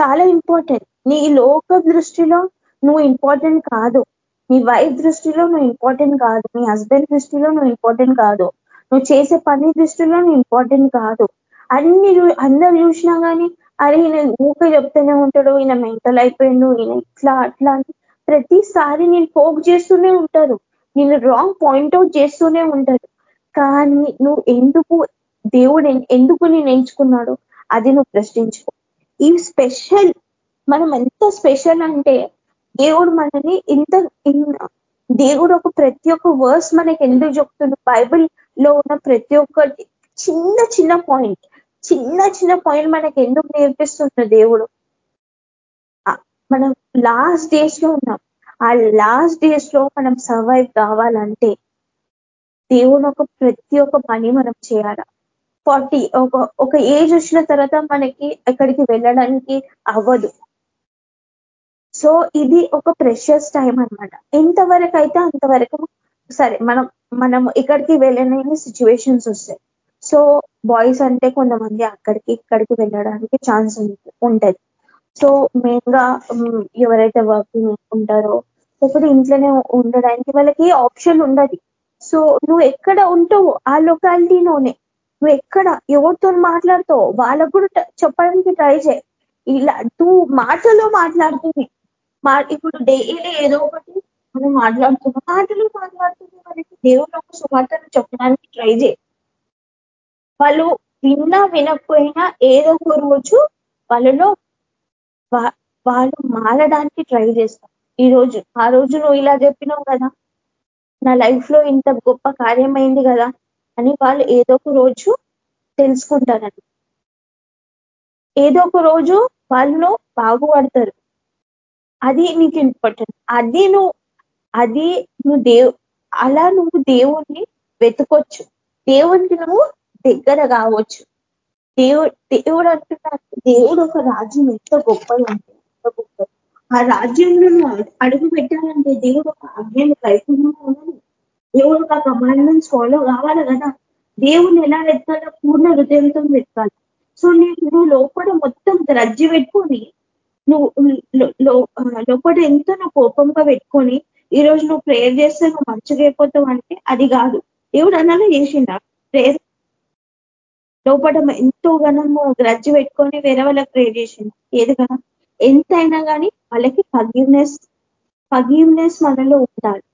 చాలా ఇంపార్టెంట్ నీ లోక దృష్టిలో నువ్వు ఇంపార్టెంట్ కాదు. నీ వైఫ్ దృష్టిలో నువ్వు ఇంపార్టెంట్ కాదు. నీ హస్బెండ్ దృష్టిలో నువ్వు ఇంపార్టెంట్ కాదు. నువ్వు చేసే పని దృష్టిలో నువ్వు ఇంపార్టెంట్ కాదు. అన్ని అందరు చూసినా కానీ అరే ఈయన ఊకే చెప్తూనే ఉంటాడు ఈయన మెంటల్ అయిపోయిండు ఈయన ఇట్లా అట్లా అని ప్రతిసారి నేను పోక్ చేస్తూనే ఉంటారు. నేను రాంగ్ పాయింట్ అవుట్ చేస్తూనే ఉంటారు. కానీ నువ్వు ఎందుకు దేవుడు ఎందుకు నేను ఎంచుకున్నాడు అది నువ్వు ప్రశ్నించుకో. ఈ స్పెషల్ మనం ఎంత స్పెషల్ అంటే దేవుడు మనని ఇంత దేవుడు ఒక ప్రతి ఒక్క వర్స్ మనకి ఎందుకు చెప్తుంది బైబిల్లో ఉన్న ప్రతి ఒక్కటి చిన్న చిన్న పాయింట్ చిన్న చిన్న పాయింట్ మనకి ఎందుకు నేర్పిస్తున్న దేవుడు? మనం లాస్ట్ డేస్లో ఉన్నాం. ఆ లాస్ట్ డేస్లో మనం సర్వైవ్ కావాలంటే దేవుని ఒక ప్రతి ఒక్క పని మనం చేయాలా? ఫార్టీ ఒక ఒక ఏజ్ వచ్చిన తర్వాత మనకి ఎక్కడికి వెళ్ళడానికి అవ్వదు. సో ఇది ఒక ప్రెషియస్ టైం అనమాట ఎంతవరకు అయితే అంతవరకు సరే మనం మనం ఇక్కడికి వెళ్ళలేని సిచ్యువేషన్స్ వస్తాయి. సో బాయ్స్ అంటే కొంతమంది అక్కడికి ఇక్కడికి వెళ్ళడానికి ఛాన్స్ ఉంటుంది. సో మెయిన్గా ఎవరైతే వర్కింగ్ ఉంటారో లేకపోతే ఇంట్లోనే ఉండడానికి వాళ్ళకి ఆప్షన్ ఉండదు. సో నువ్వు ఎక్కడ ఉంటావు ఆ లొకాలిటీలోనే నువ్వు ఎక్కడ ఎవరితో మాట్లాడుతావు వాళ్ళకు కూడా చెప్పడానికి ట్రై చేయి. ఇలా నువ్వు మాటలో మాట్లాడుతుంది. మా ఇప్పుడు డైలీ ఏదో ఒకటి మనం మాట్లాడుతున్నాం. మాటలు మాట్లాడుతుంది మనకి దేవుడు ఒక సువార్తను చెప్పడానికి ట్రై చేయి. వాళ్ళు విన్నా వినకపోయినా ఏదో ఒక రోజు వాళ్ళలో వాళ్ళు మారడానికి ట్రై చేస్తారు. ఈ రోజు ఆ రోజు నువ్వు ఇలా చెప్పినావు కదా. నా లైఫ్లో ఇంత గొప్ప కార్యమైంది కదా. అని వాళ్ళు ఏదో ఒక రోజు తెలుసుకుంటారని ఏదో ఒక రోజు వాళ్ళు బాగుపడతారు. అది నీకు ఇంపార్టెంట్. అది నువ్వు అది నువ్వు దేవు అలా నువ్వు దేవుణ్ణి వెతుకొచ్చు. దేవునికి నువ్వు దగ్గర కావచ్చు. దేవుడు దేవుడు అంటున్నాడు దేవుడు ఒక రాజ్యం ఎంత గొప్పది అంటే ఎంత గొప్పది. ఆ రాజ్యంలో నువ్వు అడుగు పెట్టాలంటే దేవుడు ఒక ఆజ్ఞలు కైకుండా దేవుడు ఒక కమాండ్మెంట్స్ ఫాలో కావాలి కదా. దేవుని ఎలా వెతకాలో పూర్ణ హృదయంతో వెతకాలి. సో నీకు నువ్వు లోపల మొత్తం రజ్జి పెట్టుకొని నువ్వు లోపల ఎంతో నువ్వు కోపంగా పెట్టుకొని ఈ రోజు నువ్వు ప్రేయర్ చేస్తే నువ్వు మంచిగా అయిపోతావు అంటే అది కాదు. దేవుడు అన్నాలో చేసిండ? ప్రేయర్ లోపల ఎంతో గణము గ్రజ్జి పెట్టుకొని వేరే వాళ్ళకి ప్రేర్ చేసిండు? ఏది కదా ఎంతైనా కానీ వాళ్ళకి ఫగీవ్నెస్ ఫగీవ్నెస్ మనలో ఉండాలి.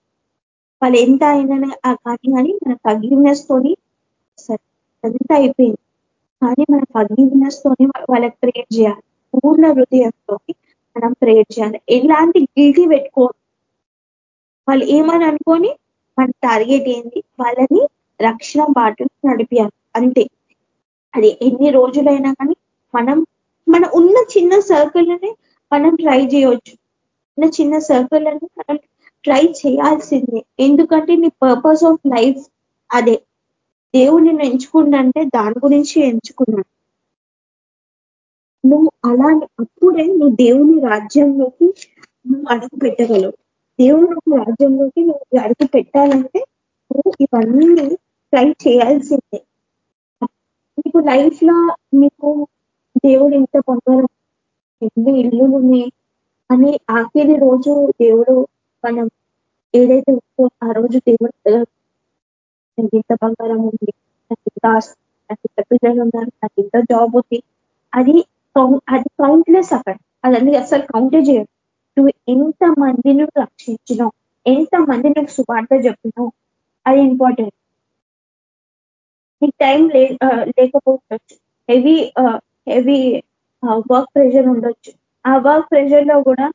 వాళ్ళు ఎంత అయినా కానీ కానీ మన ఫర్గివ్నెస్ తోని సరే ఎంత అయిపోయింది. కానీ మన ఫర్గివ్నెస్ తోని వాళ్ళకి ప్రేర్ చేయాలి. పూర్ణ హృదయంతో మనం ప్రేర్ చేయాలి. ఎలాంటి గిల్టీ పెట్టుకో వాళ్ళు ఏమని అనుకొని మన టార్గెట్ ఏంటి వాళ్ళని రక్షణ బాటలు నడిపించాలి అంతే. అది ఎన్ని రోజులైనా కానీ మనం మన ఉన్న చిన్న సర్కిల్ని మనం ట్రై చేయవచ్చు ఉన్న చిన్న సర్కిల్ మనం ట్రై చేయాల్సిందే. ఎందుకంటే నీ పర్పస్ ఆఫ్ లైఫ్ అదే. దేవుడు నిన్ను ఎంచుకుండంటే దాని గురించి ఎంచుకున్నాడు నువ్వు అలా అప్పుడే నువ్వు దేవుని రాజ్యంలోకి నువ్వు అడుగు పెట్టగలవు. దేవుని ఒక రాజ్యంలోకి నువ్వు అడుగు పెట్టాలంటే నువ్వు ఇవన్నీ ట్రై చేయాల్సిందే. నీకు లైఫ్లో నీకు దేవుడు ఎంత పొందాలి ఎన్ని ఇల్లులు ఉన్నాయి అని ఆఖరి రోజు దేవుడు మనం ఏదైతే ఉందో ఆ రోజు దేవుడు నాకు ఇంత బంగారం ఉంది. నాకు ఇంత ఆస్తి నాకు ఇంత పిల్లలు ఉన్నారు నాకు ఇంత జాబ్ ఉంది. అది అది కౌంట్లెస్ అక్కడ. అదన్నీ అసలు కౌంటే చేయడు నువ్వు ఎంత మందిని రక్షించినావు ఎంత మంది నువ్వు సువార్త చెప్పినావు అది ఇంపార్టెంట్ నీకు టైం లేకపోవచ్చు. హెవీ హెవీ వర్క్ ప్రెషర్ ఉండొచ్చు. ఆ వర్క్ ప్రెషర్లో కూడా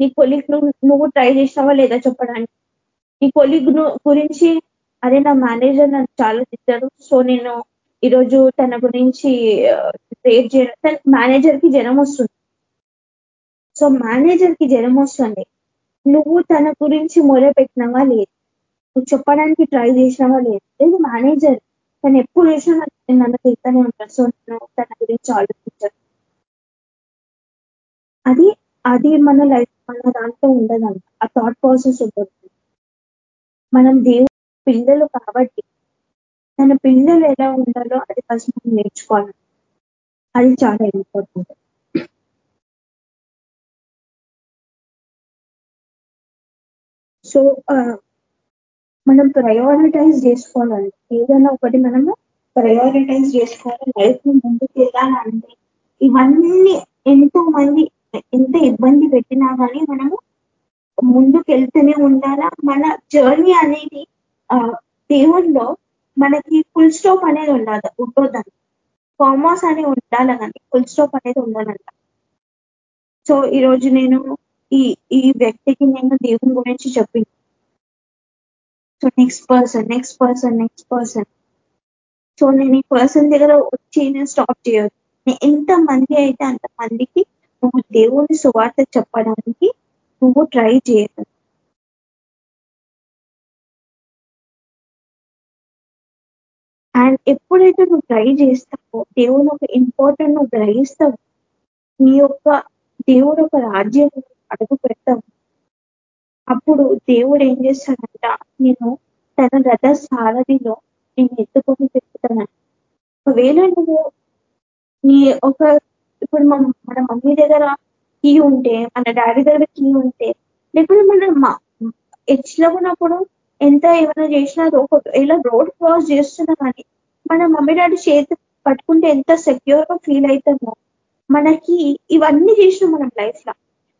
నీ కొలిగ్ నువ్వు నువ్వు ట్రై చేసినావా లేదా చెప్పడానికి? ఈ కొలీగ్ గురించి అదే నా మేనేజర్ నన్ను చాలా తిట్టారు. సో నేను ఈరోజు తన గురించి రేట్ చేయడం మేనేజర్కి జనం వస్తుంది. సో మేనేజర్కి జనం వస్తుంది. నువ్వు తన గురించి మొదలు పెట్టినవా లేదు? నువ్వు చెప్పడానికి ట్రై చేసినవా లేదు? లేదు మేనేజర్. తను ఎప్పుడు చేసినా నన్ను తిరుగుతూనే ఉంటాడు. సో నేను తన గురించి ఆలోచించాను. అది అది మన లైఫ్ మన దాంట్లో ఉండదంట. ఆ థాట్ ప్రాసెస్ ఉండదు. మనం దేవుడు పిల్లలు కాబట్టి తన పిల్లలు ఎలా ఉండాలో అది ఫస్ట్ మనం నేర్చుకోవాలి. అది చాలా ఇంపార్టెంట్. సో మనం ప్రయారిటైజ్ చేసుకోవాలి ఏదైనా ఒకటి మనము ప్రయారిటైజ్ చేసుకోవాలి. లైఫ్ని ముందుకు వెళ్ళాలంటే ఇవన్నీ ఎంతో మంది ఎంత ఇబ్బంది పెట్టినా కానీ మనము ముందుకు వెళ్తూనే ఉండాలా? మన జర్నీ అనేది దేవుల్లో మనకి ఫుల్ స్టాప్ అనేది ఉండాలి. ఉండొద్దని కామర్స్ అని ఉండాలి కానీ ఫుల్ స్టాప్ అనేది ఉండాలంట సో ఈ రోజు నేను ఈ ఈ వ్యక్తికి నేను దేవుని గురించి చెప్పింది so next person next person next person so నేను ఈ పర్సన్ దగ్గర వచ్చి నేను స్టాప్ చేయొద్దు. ఎంత మంది అయితే అంత మందికి నువ్వు దేవుని సువార్త చెప్పడానికి నువ్వు ట్రై చేయదు అండ్ ఎప్పుడైతే నువ్వు ట్రై చేస్తావో దేవుని ఒక ఇంపార్టెంట్ నువ్వు గ్రహిస్తావు. నీ యొక్క దేవుడు ఒక రాజ్యం అడుగు పెడతావు. అప్పుడు దేవుడు ఏం చేస్తాడంట నేను తన రథ సారథిలో నేను ఎత్తుకొని తిప్పుతానని ఒకవేళ నువ్వు నీ ఒక ఇప్పుడు మన మన మమ్మీ దగ్గర కీ ఉంటే మన డాడీ దగ్గర కీ ఉంటే లేకపోతే మన ఎడ్జ్లో ఉన్నప్పుడు ఎంత ఏమైనా చేసినా ఒకవేళ రోడ్ క్రాస్ చేస్తున్నా కానీ మన మమ్మీ డాడీ చేతి పట్టుకుంటే ఎంత సెక్యూర్గా ఫీల్ అవుతామో మనకి ఇవన్నీ చేసినాం మనం లైఫ్లో.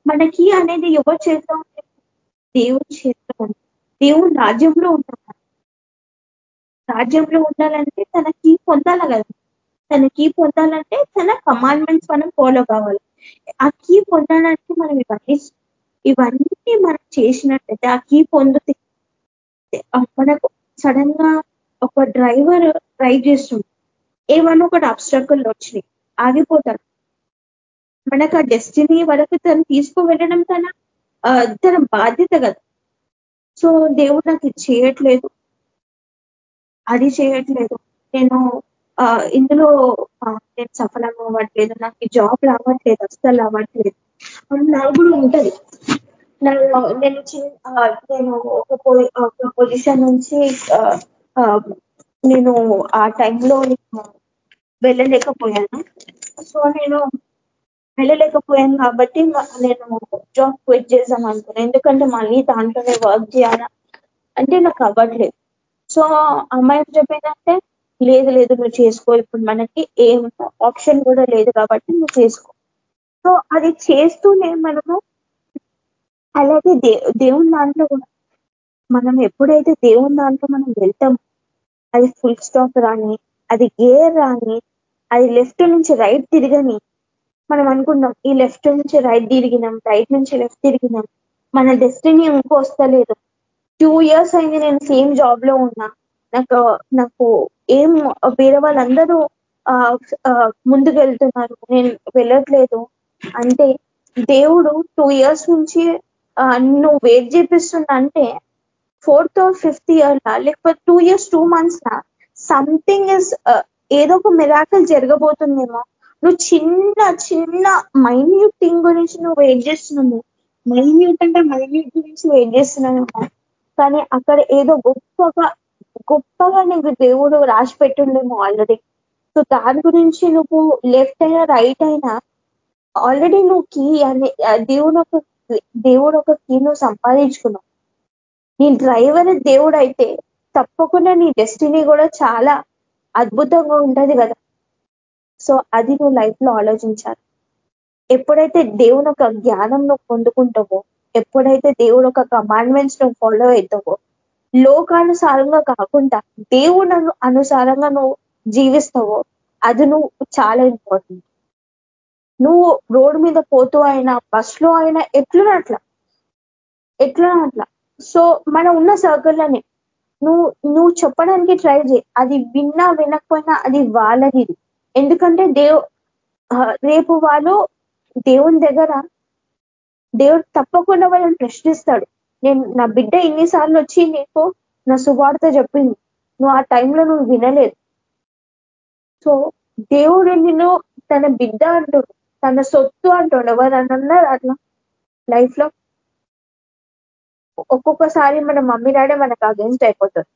మనకి అనేది ఎవరు చేస్తా ఉంటే దేవుని చేతిలో ఉంది దేవుని రాజ్యంలో ఉంటాం రాజ్యంలో ఉండాలంటే తన కీ పొందాలి కదా. తన కీ పొందాలంటే తన కమాండ్మెంట్స్ మనం ఫాలో కావాలి. ఆ కీ పొందడానికి మనం ఇవన్నీ ఇవన్నీ మనం చేసినట్టయితే ఆ కీ పొందితే మనకు సడన్గా ఒక డ్రైవర్ డ్రైవ్ చేస్తుంది ఏమన్నా ఒకటి అబ్స్ట్రకుల్ వచ్చినాయి ఆగిపోతాడు. మనకు ఆ డెస్టినీ వరకు తను తీసుకువెళ్ళడం తన తన బాధ్యత కదా. సో దేవుడు నాకు ఇది చేయట్లేదు. అది చేయట్లేదు. నేను ఇందులో నేను సఫలం అవ్వట్లేదు నాకు జాబ్ రావట్లేదు అస్సలు రావట్లేదు నాకు కూడా ఉంటది. నేను నేను ఒక ఒక పొజిషన్ నుంచి నేను ఆ టైంలో వెళ్ళలేకపోయాను. సో నేను వెళ్ళలేకపోయాను కాబట్టి నేను జాబ్ క్విట్ చేద్దాం అనుకున్నాను ఎందుకంటే మళ్ళీ దాంట్లోనే వర్క్ చేయాలా? అంటే నాకు అవ్వట్లేదు. సో అమ్మాయి చెప్పిందంటే లేదు లేదు నువ్వు చేసుకో. ఇప్పుడు మనకి ఏం ఆప్షన్ కూడా లేదు కాబట్టి నువ్వు చేసుకో. సో అది చేస్తూనే మనము అలాగే దే దేవుని దాంట్లో కూడా మనం ఎప్పుడైతే దేవుని దాంట్లో మనం వెళ్తాం అది ఫుల్ స్టాప్ రాని అది గేర్ రాని అది లెఫ్ట్ నుంచి రైట్ తిరగని మనం అనుకున్నాం ఈ లెఫ్ట్ నుంచి రైట్ తిరిగినాం రైట్ నుంచి లెఫ్ట్ తిరిగినాం మన డెస్టినీ ఇంకో వస్తలేదు. టూ ఇయర్స్ అయింది నేను సేమ్ జాబ్లో ఉన్నా నాకు నాకు ఏం వేరే వాళ్ళందరూ ముందుకు వెళ్తున్నారు నేను వెళ్ళట్లేదు. అంటే దేవుడు టూ ఇయర్స్ నుంచి నువ్వు వెయిట్ చేపిస్తున్నా అంటే ఫోర్త్ ఫిఫ్త్ ఇయర్ లా లేకపోతే టూ ఇయర్స్ టూ మంత్స్ లా సంథింగ్ ఇస్ ఏదో ఒక మిరాకల్ జరగబోతుందేమో. నువ్వు చిన్న చిన్న మైన్యూట్ థింగ్ గురించి నువ్వు వెయిట్ చేస్తున్నావు. మైన్యూట్ అంటే మైన్యూట్ గురించి వెయిట్ చేస్తున్నావేమో. కానీ అక్కడ ఏదో గొప్పగా గొప్పగా నీకు దేవుడు రాసి పెట్టుండేమో ఆల్రెడీ సో దాని గురించి నువ్వు లెఫ్ట్ అయినా రైట్ అయినా ఆల్రెడీ నువ్వు కీ అనే దేవుడు ఒక దేవుడు ఒక కీ నువ్వు సంపాదించుకున్నావు. నీ డ్రైవర్ దేవుడు అయితే తప్పకుండా నీ డెస్టినీ కూడా చాలా అద్భుతంగా ఉంటది కదా. సో అది నువ్వు లైఫ్లో ఆలోచించాలి. ఎప్పుడైతే దేవుని ఒక జ్ఞానం నువ్వు పొందుకుంటావో ఎప్పుడైతే దేవుడు ఒక కమాండ్మెంట్స్ నువ్వు ఫాలో అవుతావో లోకానుసారంగా కాకుండా దేవుడు అనుసారంగా నువ్వు జీవిస్తావో అది నువ్వు చాలా ఇంపార్టెంట్ నువ్వు రోడ్డు మీద పోతూ అయినా బస్సులో అయినా ఎట్లా అట్లా అట్లా సో మనం ఉన్న సర్కిల్లోనే నువ్వు నువ్వు చెప్పడానికి ట్రై చేయి. అది విన్నా వినకపోయినా అది వాళ్ళది ఎందుకంటే దేవు రేపు వాళ్ళు దేవుని దగ్గర దేవుడు తప్పకుండా వాళ్ళని ప్రశ్నిస్తాడు. నేను నా బిడ్డ ఇన్నిసార్లు వచ్చి నీకు నా సువార్త చెప్పింది. నువ్వు ఆ టైంలో నువ్వు వినలేదు. సో దేవుడు నిన్ను తన బిడ్డ అంటుండు. తన సొత్తు అంటుండు. ఎవరన్నా అట్లా? లైఫ్లో ఒక్కొక్కసారి మన మమ్మీ డాడీ మనకు అగేన్స్ట్ అయిపోతారు.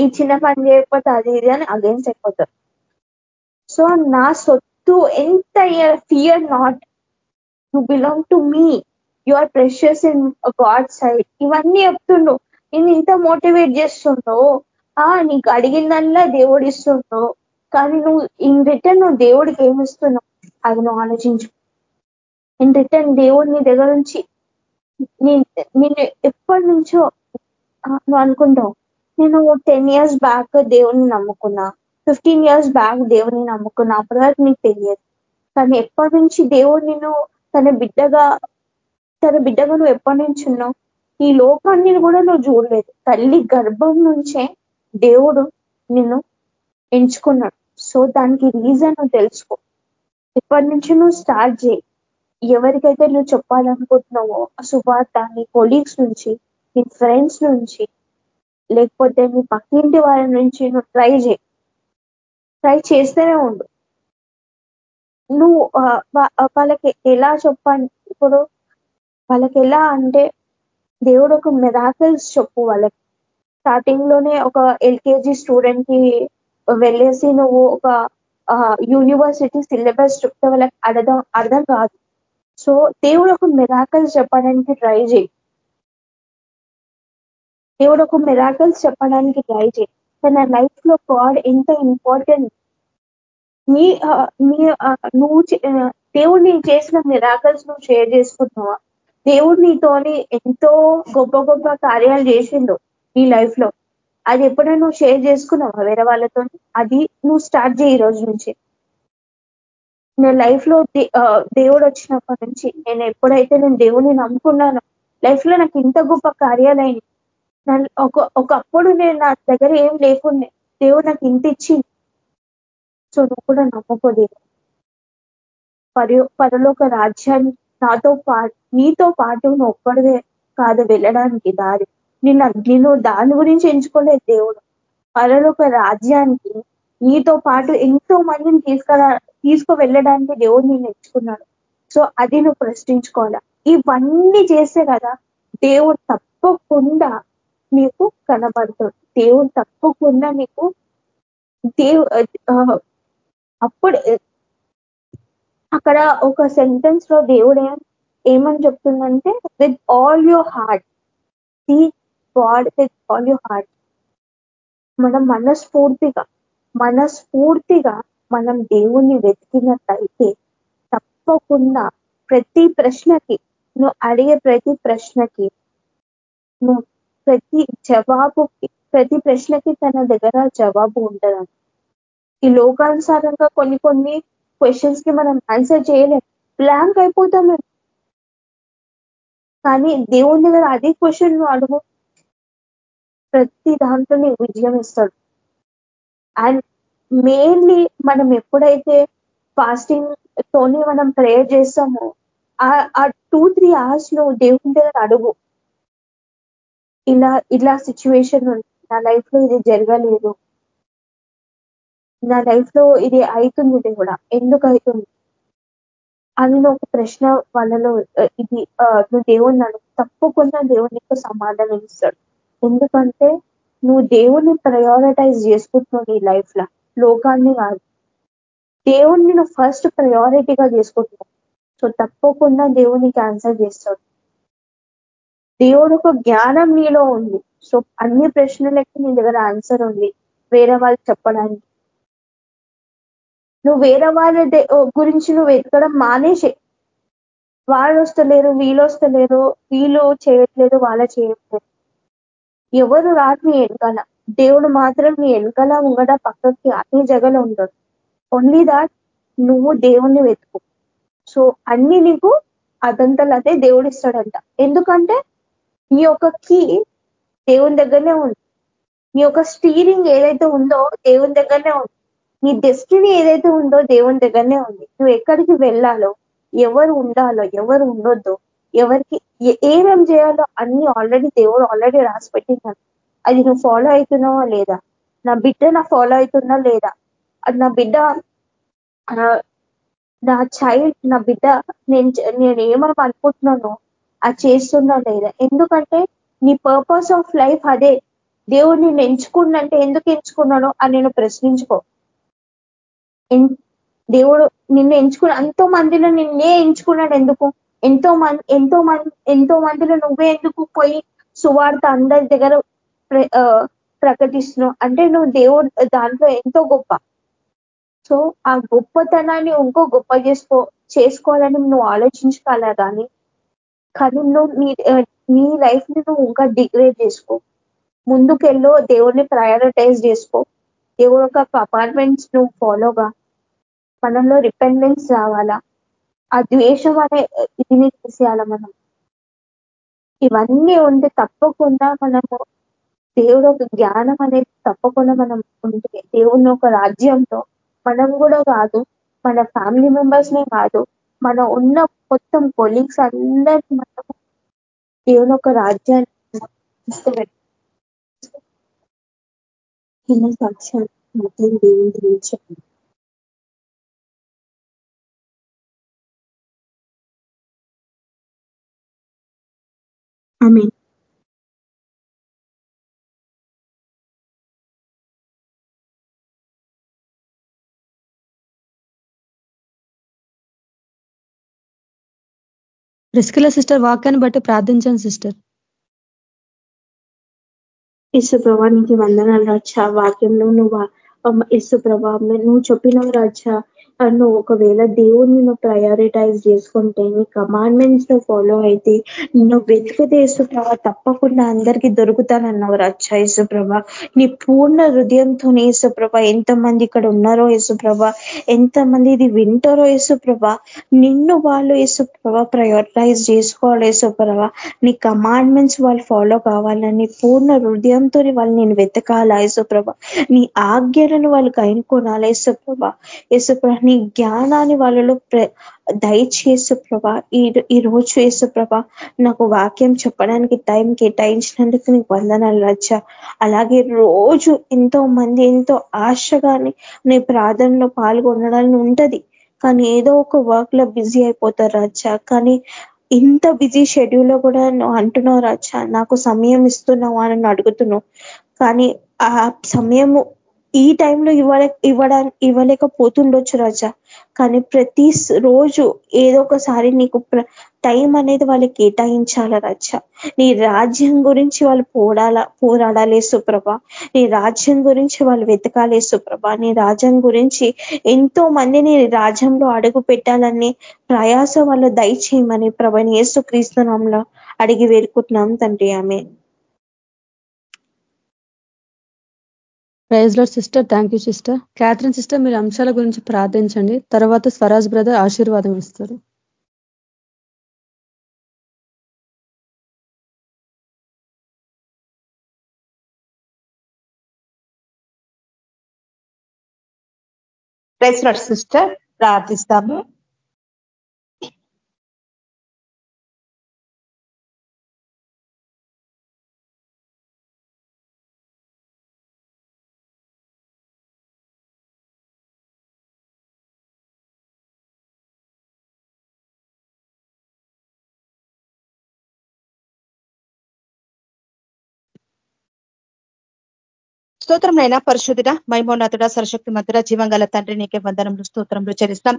ఈ చిన్న పని చేయకపోతే అది ఇది అని అగేన్స్ట్ అయిపోతారు. సో నా సొత్తు ఎంత fear not you belong to me you are precious in God sight ఇవన్నీ చెప్తుండు. నేను ఇంత మోటివేట్ చేస్తుండో? ఆ నీకు అడిగిందల్లా దేవుడు ఇస్తుండో? కానీ నువ్వు ఇన్ రిటర్న్ నువ్వు దేవుడికి ఏమి ఇస్తున్నావు? అది నువ్వు ఆలోచించు. ఇన్ రిటర్న్ దేవుడు నీ దగ్గర నుంచి నేను ఎప్పటి నుంచో నువ్వు అనుకుంటావు. నేను టెన్ ఇయర్స్ బ్యాక్ దేవుడిని నమ్ముకున్నా. ఫిఫ్టీన్ ఇయర్స్ బ్యాక్ దేవుడిని నమ్ముకున్నా. అప్పటి వరకు నీకు తెలియదు. కానీ ఎప్పటి నుంచి దేవుడు నిన్ను తన బిడ్డగా తన బిడ్డగా నువ్వు ఎప్పటి నుంచి ఉన్నావు? ఈ లోకాన్ని కూడా నువ్వు చూడలేదు. తల్లి గర్భం నుంచే దేవుడు నిన్ను ఎంచుకున్నాడు. సో దానికి రీజన్ నువ్వు తెలుసుకో. ఇప్పటి నుంచి నువ్వు స్టార్ట్ చేయి? ఎవరికైతే నువ్వు చెప్పాలనుకుంటున్నావో సువార్త నీ కొలీగ్స్ నుంచి నీ ఫ్రెండ్స్ నుంచి లేకపోతే నీ పక్కింటి వారి నుంచి నువ్వు ట్రై చేయి. ట్రై చేస్తూనే ఉండు. నువ్వు వాళ్ళకి ఎలా చెప్పాలి? ఇప్పుడు వాళ్ళకి ఎలా అంటే దేవుడు ఒక మెరాకల్స్ చెప్పు వాళ్ళకి. స్టార్టింగ్లోనే ఒక ఎల్కేజీ స్టూడెంట్కి వెళ్ళేసి నువ్వు ఒక యూనివర్సిటీ సిలబస్ చెప్తే వాళ్ళకి అర్థం అర్థం కాదు. సో దేవుడు ఒక మెరాకల్స్ చెప్పడానికి ట్రై చేయి. దేవుడు ఒక మెరాకల్స్ చెప్పడానికి ట్రై చేయి. తన లైఫ్లో గాడ్ ఎంత ఇంపార్టెంట్ నీ నీ నువ్వు దేవుడు నీకు చేసిన మిరాకల్స్ నువ్వు షేర్ చేసుకుంటున్నావా? దేవుడు నీతోని ఎంతో గొప్ప గొప్ప కార్యాలు చేసిండు నీ లైఫ్లో. అది ఎప్పుడైనా నువ్వు షేర్ చేసుకున్నావా వేరే వాళ్ళతో అది నువ్వు స్టార్ట్ చేయి ఈ రోజు నుంచి. నా లైఫ్లో దేవుడు వచ్చినప్పటి నుంచి నేను ఎప్పుడైతే నేను దేవుడిని నమ్ముకున్నానో లైఫ్లో నాకు ఇంత గొప్ప కార్యాలైంది నన్ను ఒక ఒకప్పుడు నేను నా దగ్గర ఏం లేకుండే. దేవుడు నాకు ఇంత ఇచ్చింది సో నువ్వు కూడా నమ్ముకోలేదు పరి పరలోక రాజ్యాన్ని నాతో పాటు నీతో పాటు నువ్వు ఒక్కడిదే కాదు వెళ్ళడానికి దారి. నిన్ను నేను దాని గురించి ఎంచుకోలేదు దేవుడు. పరలోక రాజ్యానికి నీతో పాటు ఎంతో మందిని తీసుకురా తీసుకు వెళ్ళడానికి దేవుడు నేను ఎంచుకున్నాడు. సో అది నువ్వు ప్రశ్నించుకోవాలా? ఇవన్నీ చేస్తే కదా దేవుడు తప్పకుండా నీకు కనబడుతుంది దేవుడు తప్పకుండా నీకు దేవు అప్పుడు అక్కడ ఒక సెంటెన్స్లో దేవుడే ఏమని చెప్తుందంటే with all your heart seek God with all your heart మనం మనస్ఫూర్తిగా మనస్ఫూర్తిగా మనం దేవుణ్ణి వెతికినట్టయితే తప్పకుండా ప్రతి ప్రశ్నకి నువ్వు అడిగే ప్రతి ప్రశ్నకి నువ్వు ప్రతి జవాబుకి ప్రతి ప్రశ్నకి తన దగ్గర జవాబు ఉంటదంట ఈ లోకానుసారంగా కొన్ని కొన్ని క్వశ్చన్స్కి మనం ఆన్సర్ చేయలేం బ్లాంక్ అయిపోతాం మేము. కానీ దేవుని దగ్గర అదే క్వశ్చన్ నువ్వు అడుగు. ప్రతి దాంట్లో నీకు విజయం ఇస్తాడు. అండ్ మెయిన్లీ మనం ఎప్పుడైతే ఫాస్టింగ్ తోనే మనం ప్రేయర్ చేస్తామో ఆ- టూ త్రీ అవర్స్లో దేవుని దగ్గర అడుగు. ఇలా ఇలా సిచ్యువేషన్ ఉంది. నా లైఫ్లో ఇది జరగలేదు. నా లైఫ్లో ఇది అవుతుంది దేవుడా ఎందుకు అవుతుంది అని ఒక ప్రశ్న వాళ్ళలో ఇది నువ్వు దేవుణ్ణి అడుగు తప్పకుండా దేవుడు నీకు సమాధానం ఇస్తాడు. ఎందుకంటే నువ్వు దేవుణ్ణి ప్రయారిటైజ్ చేసుకుంటున్నావు నీ లైఫ్లో లోకాన్ని కాదు. దేవుణ్ణి నువ్వు ఫస్ట్ ప్రయారిటీగా చేసుకుంటున్నావు. సో తప్పకుండా దేవునికి ఆన్సర్ చేస్తాడు. దేవుడు ఒక జ్ఞానం నీలో ఉంది. సో అన్ని ప్రశ్నలకి నీ దగ్గర ఆన్సర్ ఉంది. వేరే వాళ్ళు చెప్పడానికి. నువ్వు వేరే వాళ్ళ గురించి నువ్వు వెతకడం మానేసే. వాళ్ళు వస్తలేరు వీళ్ళు వస్తలేరు వీళ్ళు చేయట్లేదు వాళ్ళ చేయట్లేదు. ఎవరు రాదు నీ వెనకాల దేవుడు మాత్రం నీ వెనకాల ఉండట పక్కకి అన్ని జగలు ఉండడు ఓన్లీ దాట్ నువ్వు దేవుణ్ణి వెతుకు. సో అన్ని నీకు అదంతలు అదే దేవుడు ఇస్తాడంట ఎందుకంటే నీ యొక్క కీ దేవుని దగ్గరనే ఉంది. నీ యొక్క స్టీరింగ్ ఏదైతే ఉందో దేవుని దగ్గరనే ఉంది. నీ డెస్టినీ ఏదైతే ఉందో దేవుని దగ్గరనే ఉంది. నువ్వు ఎక్కడికి వెళ్ళాలో ఎవరు ఉండాలో ఎవరు ఉండొద్దో ఎవరికి ఏమేం చేయాలో అన్ని ఆల్రెడీ దేవుడు ఆల్రెడీ రాసి పెట్టింటాను అది నువ్వు ఫాలో అవుతున్నావా లేదా? నా బిడ్డ నా ఫాలో అవుతున్నా లేదా? అది నా బిడ్డ నా చైల్డ్ నా బిడ్డ నేను నేను ఏమని అనుకుంటున్నానో అది చేస్తున్నా లేదా? ఎందుకంటే నీ పర్పస్ ఆఫ్ లైఫ్ అదే. దేవుడు నేను ఎంచుకున్నంటే ఎందుకు ఎంచుకున్నానో అని నేను ప్రశ్నించుకో. దేవుడు నిన్ను ఎంచుకున్న ఎంతో మందిలో నిన్నే ఎంచుకున్నాడు ఎందుకు? ఎంతో మంది ఎంతో మంది ఎంతో మందిలో నువ్వే ఎందుకు పోయి సువార్త అందరి దగ్గర ప్రకటిస్తున్నావు? అంటే నువ్వు దేవుడు దాంట్లో ఎంతో గొప్ప. సో ఆ గొప్పతనాన్ని ఇంకో గొప్ప చేసుకో చేసుకోవాలని నువ్వు ఆలోచించుకోవాలా కానీ కానీ నువ్వు నీ నీ లైఫ్ని నువ్వు ఇంకా డిగ్రేడ్ చేసుకో. ముందుకెళ్ళో దేవుడిని ప్రయారిటైజ్ చేసుకో. దేవుడు ఒక అపార్ట్మెంట్స్ నువ్వు ఫాలోగా మనలో రిపెండెన్స్ రావాలా? ఆ ద్వేషం అనే ఇదిని తీసేయాల మనం? ఇవన్నీ ఉంటే తప్పకుండా మనము దేవుడు ఒక జ్ఞానం అనేది తప్పకుండా మనం ఉంటే దేవుని ఒక రాజ్యంలో మనం కూడా కాదు మన ఫ్యామిలీ మెంబర్స్నే కాదు మన ఉన్న మొత్తం కొలీగ్స్ అందరికీ మనం దేవుని ఒక రాజ్యాన్ని సాక్ష్యం మొత్తం దేవుని ఆమె రిస్కుల సిస్టర్ వాక్యాన్ని బట్టి ప్రార్థించండి సిస్టర్ ఇసు ప్రభా నీకు వందనాలు రాజా వాక్యంలో నువ్వు ఇసు ప్రభా నువ్వు చెప్పినవు రాజా నువ్వు ఒకవేళ దేవుణ్ణి నువ్వు ప్రయారిటైజ్ చేసుకుంటే నీ కమాండ్మెంట్స్ నువ్వు ఫాలో అయితే నువ్వు వెతికితే యేసుప్రభ తప్పకుండా అందరికీ దొరుకుతానన్నావు రచ్చ యేసుప్రభ. నీ పూర్ణ హృదయంతో యేసుప్రభ ఎంతమంది ఇక్కడ ఉన్నారో యేసుప్రభ ఎంతమంది ఇది వింటారో యేసుప్రభ నిన్ను వాళ్ళు యేసుప్రభ ప్రయారిటైజ్ చేసుకోవాలి యేసుప్రభ. నీ కమాండ్మెంట్స్ వాళ్ళు ఫాలో కావాలని పూర్ణ హృదయంతో వాళ్ళు నేను వెతకాలా యేసుప్రభ. నీ ఆజ్ఞలను వాళ్ళు కైనుకోనాలి యేసుప్రభ. యేసుప్రభ నీ జ్ఞానాన్ని వాళ్ళలో దయచేసు ప్రభా ఈ ఈ రోజు వేసు ప్రభా నాకు వాక్యం చెప్పడానికి టైం కేటాయించినందుకు నీకు వందనాలు రచ్చ. అలాగే రోజు ఎంతో మంది ఎంతో ఆశగాని నీ ప్రార్థనలో పాల్గొనడాలని ఉంటది. కానీ ఏదో ఒక వర్క్లో బిజీ అయిపోతారు రచ్చ. కానీ ఇంత బిజీ షెడ్యూల్లో కూడా నువ్వు అంటున్నావు రచ్చ నాకు సమయం ఇస్తున్నావు అని అడుగుతున్నావు కానీ ఆ సమయము ఈ టైంలో ఇవ్వలే ఇవ్వడా ఇవ్వలేకపోతుండొచ్చు రాజా. కానీ ప్రతి రోజు ఏదో ఒకసారి నీకు టైం అనేది వాళ్ళకి కేటాయించాల రాజా? నీ రాజ్యం గురించి వాళ్ళు పోడాల పోరాడాలే సుప్రభ. నీ రాజ్యం గురించి వాళ్ళు వెతకాలే సుప్రభ. నీ రాజ్యం గురించి ఎంతో మంది నీ రాజ్యంలో అడుగు పెట్టాలని ప్రయాస వాళ్ళు దయచేయమని ప్రభని యేసు క్రీస్తునాంలో అడిగి వేరుకుంటున్నాం తండ్రి. ఆమె ప్రైజ్లో sister thank you sister. Catherine sister మీరు అంశాల గురించి ప్రార్థించండి. తర్వాత స్వరాజ్ బ్రదర్ ఆశీర్వాదం ఇస్తారు. సిస్టర్ ప్రార్థిస్తాము. స్తోత్రం నైనా పరిశుద్ధుడ మైమోన్నతుడ సరశక్తి మధుర జీవంగల తండ్రి నీకే వందనములు స్తోత్రంలో చెల్లిస్తాం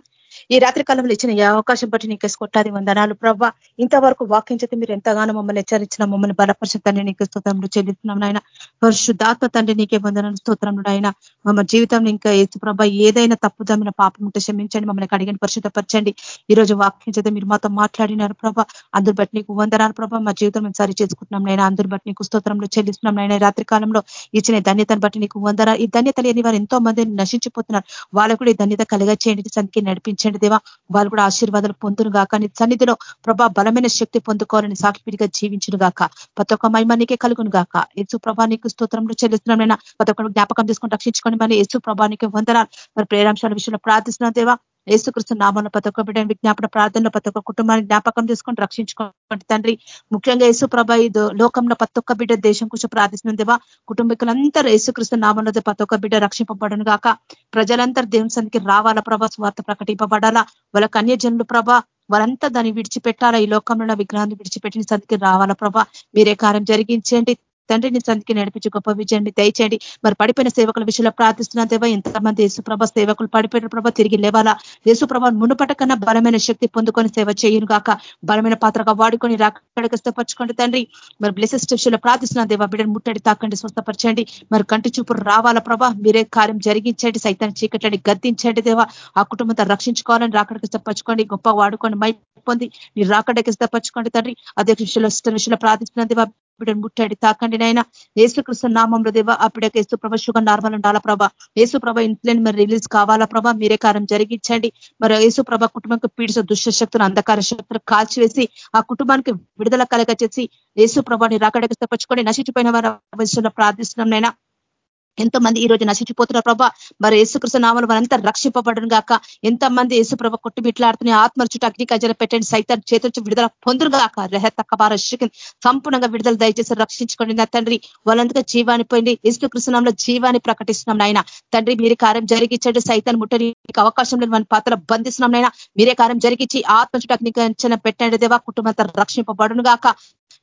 ఈ రాత్రి కాలంలో ఇచ్చిన ఈ అవకాశం బట్టి నీకే కొట్టాది వందనాలు ప్రవ్వ. ఇంతవరకు వాక్యం చేతి మీరు ఎంతగానో మమ్మల్ని హెచ్చరించిన మమ్మల్ని బలపరిచిన తండ్రి నీకే స్తోత్రంలో చెల్లిస్తున్నాం నాయన. పరిశుద్ధాత్మ తండ్రి నీకే వందనాలు స్తోత్రంలో ఆయన మమ్మ జీవితంలో ఇంకా ఏసు ప్రభ ఏదైనా తప్పుదమ్మిన పాపం ఉంటే క్షమించండి మమ్మల్ని అడిగిన పరిశుద్ధపరచండి. ఈ రోజు వాక్యం మీరు మాతో మాట్లాడినారు ప్రభ అందరు బట్టి నీకు వందనాలు ప్రభ మా జీవితం మేము సరి చేసుకుంటున్నాం నైనా అందరు బట్టి నీకు స్తోత్రంలో చెల్లిస్తున్నాం నైనా రాత్రి కాలంలో ఇచ్చిన ధన్యత దాన్ని బట్టి నీకు వందర. ఈ ధన్యత లేని వారు ఎంతో మంది నశించిపోతున్నారు. వాళ్ళకు కూడా ఈ ధన్యత కలిగా చేయండి సన్నిధికి నడిపించండి దేవా. వాళ్ళు కూడా ఆశీర్వాదాలు పొందును గాక. నీ సన్నిధిలో ప్రభా బలమైన శక్తి పొందుకోవాలని సాక్షిపిడిగా జీవించును గాక. ప్రతి ఒక్క మహిమానికే కలుగును గాక. యేసు ప్రభా నీకు స్తోత్రంలో చెల్లిస్తున్నామైనా ప్రతి ఒక్కరు జ్ఞాపకం తీసుకొని రక్షించుకొని మరి యేసు ప్రభానికి వందనాలు. మరి ప్రేరాంశాల విషయంలో ప్రార్థిస్తున్నాం దేవా. యేసుకృష్ణ నామంలో ప్రతి ఒక్క బిడ్డ విజ్ఞాపన ప్రార్థనలో ప్రతి ఒక్క కుటుంబాన్ని జ్ఞాపకం చేసుకొని రక్షించుకోండి తండ్రి. ముఖ్యంగా యేసు ప్రభ ఇది లోకంలో ప్రతి ఒక్క బిడ్డ దేశం కోసం ప్రార్థిస్తున్న కుటుంబీకులందరూ యేసుకృష్ణ నామంలో ప్రతి ఒక్క బిడ్డ రక్షింపబడను గాక. ప్రజలందరూ దేవుని సందికి రావాలా ప్రభా? స్వార్థ ప్రకటింపబడాలా? వాళ్ళ కన్యజనులు ప్రభా వాళ్ళంతా దాన్ని విడిచిపెట్టాలా? ఈ లోకంలో విగ్రహాన్ని విడిచిపెట్టిన సందికి రావాలా ప్రభా? మీరే కార్యం జరిగించండి తండ్రి నీ సందికి నడిపించి గొప్ప విజయాన్ని దయచేయండి. మరి పడిపోయిన సేవకుల విషయంలో ప్రార్థిస్తున్నా దేవా ఎంతమంది యేసుప్రభ సేవకులు పడిపోయిన ప్రభ తిరిగి లేవాలా? యేసుప్రభ మునుపట కన్నా బలమైన శక్తి పొందుకొని సేవ చేయను గాక. బలమైన పాత్రగా వాడుకొని రాకడికి స్థపరచుకోండి తండ్రి. మరి బ్లెసెస్ విషయంలో ప్రార్థిస్తున్నా దేవా బిడ్డను ముట్టడి తాకండి స్వస్థపరచండి. మరి కంటి చూపు రావాలా ప్రభా? మీరే కార్యం జరిగించండి సైతాన్ని చీకట్లని గద్దించండి దేవా. ఆ కుటుంబంతో రక్షించుకోవాలని రాకడికి స్థపరచుకోండి గొప్ప వాడుకొని మై పొంది మీరు రాకడికి స్థపరచుకోండి తండ్రి. అదే విషయంలో విషయంలో ప్రార్థిస్తున్నా దేవా బిడ్డను ముట్టడి తాకండి నాయన. ఏసుకృష్ణ నామంలో దేవ అప్పుడేక ఏసు ప్రభ షుగర్ నార్మల్ ఉండాలా ప్రభా? ఏసు ప్రభ ఇన్ఫ్లెన్ మరి రిలీజ్ కావాలా ప్రభా? మీరే కారం జరిగించండి. మరి ఏసు ప్రభ కుటుంబానికి పీడిస దుష్టశక్తులు అంధకార శక్తులు కాల్చివేసి ఆ కుటుంబానికి విడుదల కలగ చేసి ఏసు ప్రభాని రాకడకి తప్పించుకొని నశించిపోయిన వారి ప్రార్థిస్తున్నాం నైనా ఎంతో మంది ఈ రోజు నశించిపోతున్నారు ప్రభా. మరి యేసుకృష్ణ నామలు వారంతా రక్షింపబడను గాక. ఎంతమంది యేసుప్రభ కొట్టుమిట్లాడుతున్న ఆత్మ చుట్టూ అగ్నికజల పెట్టండి. సైతం చేతులు విడుదల పొందురు గాక. రెహ తక్కబార సంపూర్ణంగా విడుదల దయచేసి రక్షించుకోండి నా తండ్రి. వాళ్ళందుగా జీవాన్ని పోయింది యేసుకృష్ణంలో జీవాన్ని ప్రకటిస్తున్నాం నాయన. తండ్రి మీరే కార్యం జరిగించండి. సైతాన్ని ముట్టడానికి అవకాశం లేని మన పాత్ర బంధిస్తున్నాం నైనా మీరే కార్యం జరిగించి ఆత్మ చుట్టూ అగ్నికజన పెట్టండి దేవా. కుటుంబంతో రక్షింపబడును గాక.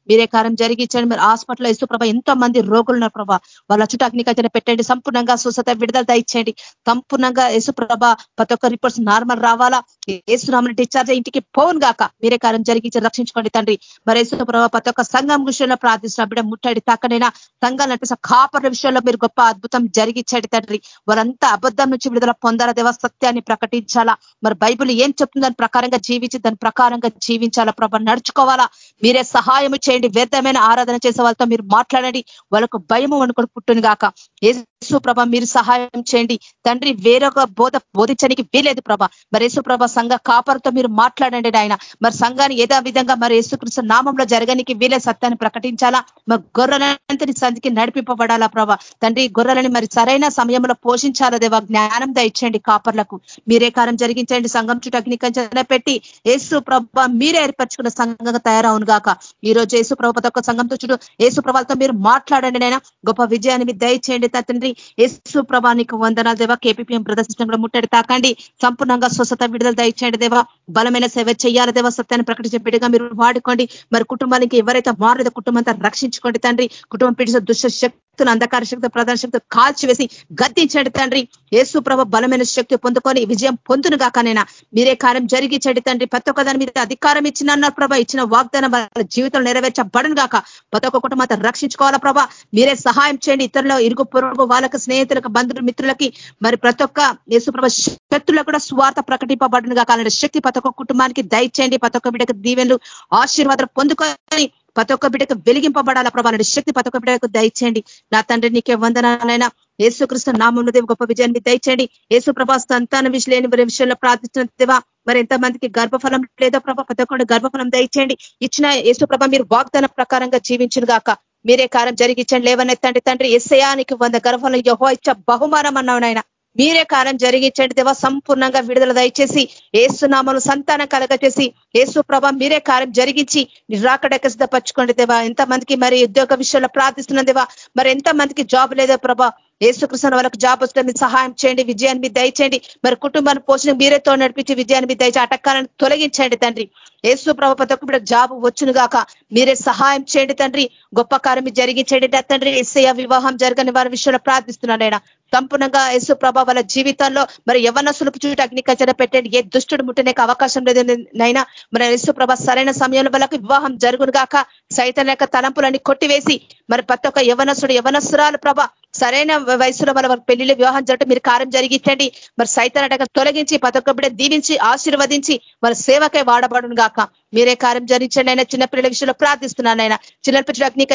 మీరే కారం జరిగించండి. మీరు హాస్పిటల్లో ఇసు ఎంతో మంది రోగులు ఉన్నారు ప్రభా. వాళ్ళ చుట్టూ అగ్నికచన పెట్టండి. సంపూర్ణంగా స్వస్థత విడుదల దయచేయండి. సంపూర్ణంగా యేసు ప్రభ ప్రతి ఒక్క రిపోర్ట్స్ నార్మల్ రావాలా? ఏసునామని డిశ్చార్జ్ ఇంటికి పోను గాక. మీరే కారం జరిగించి రక్షించుకోండి తండ్రి. మరి యేసు ప్రభ ప్రతి ఒక్క సంఘం విషయంలో ప్రార్థిస్తున్న. బిడ్డ ముట్టడి తాకనైనా సంఘాలు అంటే కాపర్ల విషయంలో మీరు గొప్ప అద్భుతం జరిగించండి తండ్రి. వాళ్ళంతా అబద్ధం నుంచి విడుదల పొందాలా? దేవ సత్యాన్ని ప్రకటించాలా? మరి బైబుల్ ఏం చెప్తుంది దాని ప్రకారంగా జీవించి దాని ప్రకారంగా జీవించాలా? ప్రభ నడుచుకోవాలా? మీరే సహాయం చేయండి. వ్యర్థమైన ఆరాధన చేసే వాళ్ళతో మీరు మాట్లాడండి. వాళ్ళకు భయము అనుకుని పుట్టును గాక. యేసు ప్రభ మీరు సహాయం చేయండి. తండ్రి వేరొక బోధ బోధించడానికి వీలేదు ప్రభ. మరి యేసు ప్రభ సంఘ కాపర్తో మీరు మాట్లాడండి ఆయన మరి సంఘాన్ని ఏదో విధంగా మరి యేసుకృష్ణ నామంలో జరగనికి వీలే సత్యాన్ని ప్రకటించాలా? మరి గొర్రెలంతని సంధికి నడిపింపబడాలా ప్రభ? తండ్రి గొర్రెలని మరి సరైన సమయంలో పోషించాలా దేవా? జ్ఞానం దయచేయండి కాపర్లకు. మీరే కారం జరిగించండి. సంఘం చుట్టూ అగ్నికంచన పెట్టి యేసు ప్రభ మీరే ఏర్పరచుకున్న సంఘంగా తయారవును గాక. ఈ రోజు యేసు ప్రభ ఒక్క సంఘంతో చూడు. యేసు ప్రభాలతో మీరు మాట్లాడండి నైనా గొప్ప విజయాన్ని మీరు దయచేయండి తండ్రి. యేసు ప్రభానికి వందనాలు దేవా. కేపీపీఎం ప్రదర్శించడం కూడా ముట్టడి తాకండి. సంపూర్ణంగా స్వస్థత విడుదల దయచేయండి దేవా. బలమైన సేవ చేయాలి దేవా. సత్యాన్ని ప్రకటించే బిడ్డగా మీరు వాడుకోండి. మరి కుటుంబానికి ఎవరైతే మారలేదో కుటుంబంతో రక్షించుకోండి తండ్రి. కుటుంబం పిడిచే దుష్ట శక్తులు అంధకార శక్తి ప్రధాన శక్తి కాల్చివేసి గద్దించండి తండ్రి. యేసు ప్రభ బలమైన శక్తి పొందుకొని విజయం పొందును కాకనైనా మీరే కార్యం జరిగించండి తండ్రి. ప్రతి ఒక్క దాని మీద అధికారం ఇచ్చిన అన్నారు ప్రభ ఇచ్చిన వాగ్దానం వాళ్ళ జీవితంలో నెరవేర్చబడను గాక. ప్రతి ఒక్క కుటుంబం రక్షించుకోవాలా ప్రభా. మీరే సహాయం చేయండి. ఇతరులు ఇరుగు పొరుగు వాళ్ళకి స్నేహితులకు బంధువులు మిత్రులకి. మరి ప్రతి ఒక్క యేసుప్రభ శక్తులకు కూడా స్వార్థ ప్రకటింపబడను గాక. అలాంటి శక్తి ప్రతి ఒక్క కుటుంబానికి దయచేయండి. ప్రతి ఒక్క బిడ్డకు దీవెనలు ఆశీర్వాదాలు పొందుకొని ప్రతి ఒక్క బిడ్డకు వెలిగింపబడాల ప్రభావ శక్తి ప్రతి ఒక్క బిడ్డకు దయచేయండి. నా తండ్రి నీకే వందనాలైనా. యేసుకృష్ణ నామంలో దేవ గొప్ప విజయాన్ని దయచేయండి. యేసు ప్రభా సంతాన విషయం విషయంలో ప్రార్థిస్తున్న మరి ఎంతమందికి గర్భఫలం లేదో ప్రభా ప్రతి గర్భఫలం దయచేయండి. ఇచ్చిన యేసు ప్రభ మీరు వాగ్దాన ప్రకారంగా జీవించిన గాక. మీరే కారం జరిగించండి. లేవనెత్తండి తండ్రి. ఎస్సయానికి వంద గర్భఫలం యహో ఇచ్చ బహుమానం నాయన మీరే కారం జరిగించండి దేవా. సంపూర్ణంగా విడుదల దయచేసి ఏసునామను సంతానం కలగచేసి ఏసు ప్రభ మీరే కార్యం జరిగించి నిరాకడక సిద్ధపరచుకోండి దేవా. ఎంతమందికి మరి ఉద్యోగ విషయంలో ప్రార్థిస్తున్న దేవా. మరి ఎంతమందికి జాబ్ లేదో ప్రభా. ఏసుకృష్ణ వాళ్ళకి జాబ్ వస్తే మీరు సహాయం చేయండి విజయాన్ని మీరు దయచేయండి. మరి కుటుంబాన్ని పోషణ మీరేతో నడిపించి విజయాన్ని మీరు దయచే అటక్కాలను తొలగించండి తండ్రి. ఏసు ప్రభ ప్రతి ఒక్క జాబ్ వచ్చును గాక. మీరే సహాయం చేయండి తండ్రి. గొప్ప కార్యం జరిగించండి తండ్రి. ఎస్ఐ వివాహం జరగని వారి విషయంలో ప్రార్థిస్తున్నాడైనా సంపూర్ణంగా యేసు ప్రభ వాళ్ళ జీవితాల్లో మరి యవనసులకు సులుపు అగ్ని కచర పెట్టండి. ఏ దుష్టుడు ముట్టనే అవకాశం లేదు నైనా మరి యేసు సరైన సమయంలో వాళ్ళకి వివాహం జరుగును గాక సైతం యొక్క తలంపులన్నీ కొట్టివేసి మరి ప్రతి ఒక్క యవనసుడు యవనసురాలు ప్రభ సరైన వయసులో వాళ్ళ పెళ్ళిలో వివాహం జరగటం మీరు కార్యం జరిగించండి. మరి సైతం అటక తొలగించి ప్రతి ఒక్క బిడ్డ దీవించి ఆశీర్వదించి మరి సేవకే వాడబడును గాక. మీరే కార్యం జరిగించండి అయినా చిన్నపిల్లల విషయంలో ప్రార్థిస్తున్నాను ఆయన చిన్నపిల్లలు అగ్ని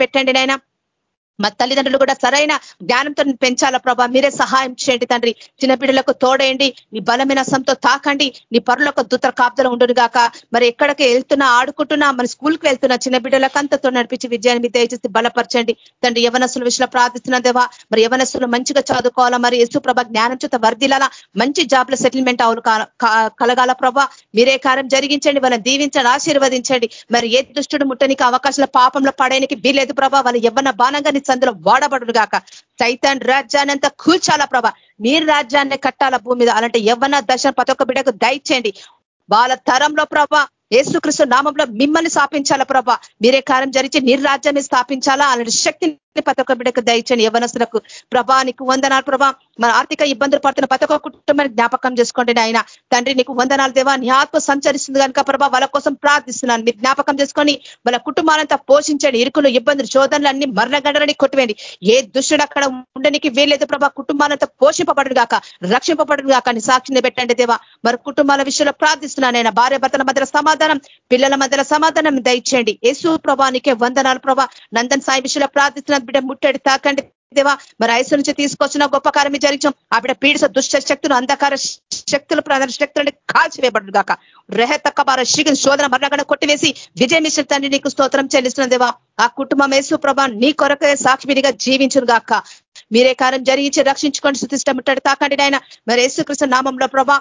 పెట్టండి నాయన. మా తల్లిదండ్రులు కూడా సరైన జ్ఞానంతో పెంచాలా ప్రభా? మీరే సహాయం చేయండి తండ్రి. చిన్నపిల్లలకు తోడేయండి. నీ బలమైన సంతో తాకండి. నీ పరులకు దుత్ర కాపుదలు ఉండును గాక. మరి ఎక్కడికి వెళ్తున్నా ఆడుకుంటున్నా మన స్కూల్కి వెళ్తున్నా చిన్న బిడ్డలకు అంతతో నడిపించి విద్యాన్ని మీ దయచేసి బలపరచండి. తండ్రి యవనస్తుల విషయంలో ప్రార్థిస్తున్న దేవా. మరి యవనస్తులు మంచిగా చదువుకోవాలా? మరి యేసు ప్రభ జ్ఞానం చేత వర్దిలాలా మంచి జాబ్ల సెటిల్మెంట్ అవును కలగాల ప్రభా? మీరే కార్యం జరిగించండి. వాళ్ళని దీవించండి ఆశీర్వదించండి. మరి ఏ దుష్టుడు ముట్టనికి అవకాశాల పాపంలో పడేయనికి వీలేదు ప్రభా. వాళ్ళ యవ్వన బాణంగా సందులో వాడబడును గాక. సైతాన్ రాజ్యాన్ని అంతా కూల్చాలా ప్రభా? మీరు రాజ్యాన్ని కట్టాల భూమి మీద? అలాంటి ఎవరన్నా దర్శనం ప్రతి ఒక్క బిడ్డకు దయచేయండి. వాళ్ళ తరంలో ప్రభా ఏసుకృష్ణ నామంలో మిమ్మల్ని స్థాపించాలా ప్రభా? మీరే కార్యం జరిచి నిర్రాజ్యాన్ని స్థాపించాలా? అలాంటి శక్తిని ప్రతి ఒక్క బిడ్డకు దయచండి యవనస్తులకు ప్రభా నీకు వందనాలు ప్రభా. మన ఆర్థిక ఇబ్బందులు పడుతున్న ప్రతి ఒక్క కుటుంబాన్ని జ్ఞాపకం చేసుకోండి ఆయన తండ్రి నీకు వందనాలు దేవా. నీ ఆత్మ సంచరిస్తుంది కనుక ప్రభా వాళ్ళ కోసం ప్రార్థిస్తున్నాను. మీరు జ్ఞాపకం చేసుకొని వాళ్ళ కుటుంబాలంతా పోషించండి. ఇరుకులు ఇబ్బందులు శోధనలు అన్ని మరణగడలని కొట్టివేయండి. ఏ దుష్టుడు అక్కడ ఉండడానికి వీల్లేదు ప్రభా. కుటుంబాలంతా పోషింపబడును గాక రక్షింపబడును గాక అని సాక్షిని పెట్టండి దేవా. మరి కుటుంబాల విషయంలో ప్రార్థిస్తున్నాను భార్య భర్తల మధ్య సమాధానం పిల్లల మధ్యలో సమాధానం దయచేయండి. యేసు ప్రభానికే వందనాలు ప్రభా. నందన్ సాయి విషయంలో ప్రార్థిస్తున్నాను నా బిడ్డ ముట్టడి తాకండి దేవా. మరి ఐసు నుంచి తీసుకొచ్చిన గొప్ప కార్యం జరిగించాం. ఆ బిడ్డ పీడిస దుష్ట శక్తులు అంధకార శక్తులు ప్రధాన శక్తులని కాల్చివేయబడు గాక. రెహతక్క బార శిఖ శోధన మరణగడ కొట్టివేసి విజయమిశ్ర తండ్రి నీకు స్తోత్రం చెల్లిస్తున్న దేవా. ఆ కుటుంబం యేసు ప్రభా నీ కొరకే సాక్షిమిడిగా జీవించును గాక. మీరే కారం జరిగించి రక్షించుకోండి సుతిష్ట ముట్టడి తాకండి ఆయన మరి యేసుకృష్ణ నామంలో ప్రభా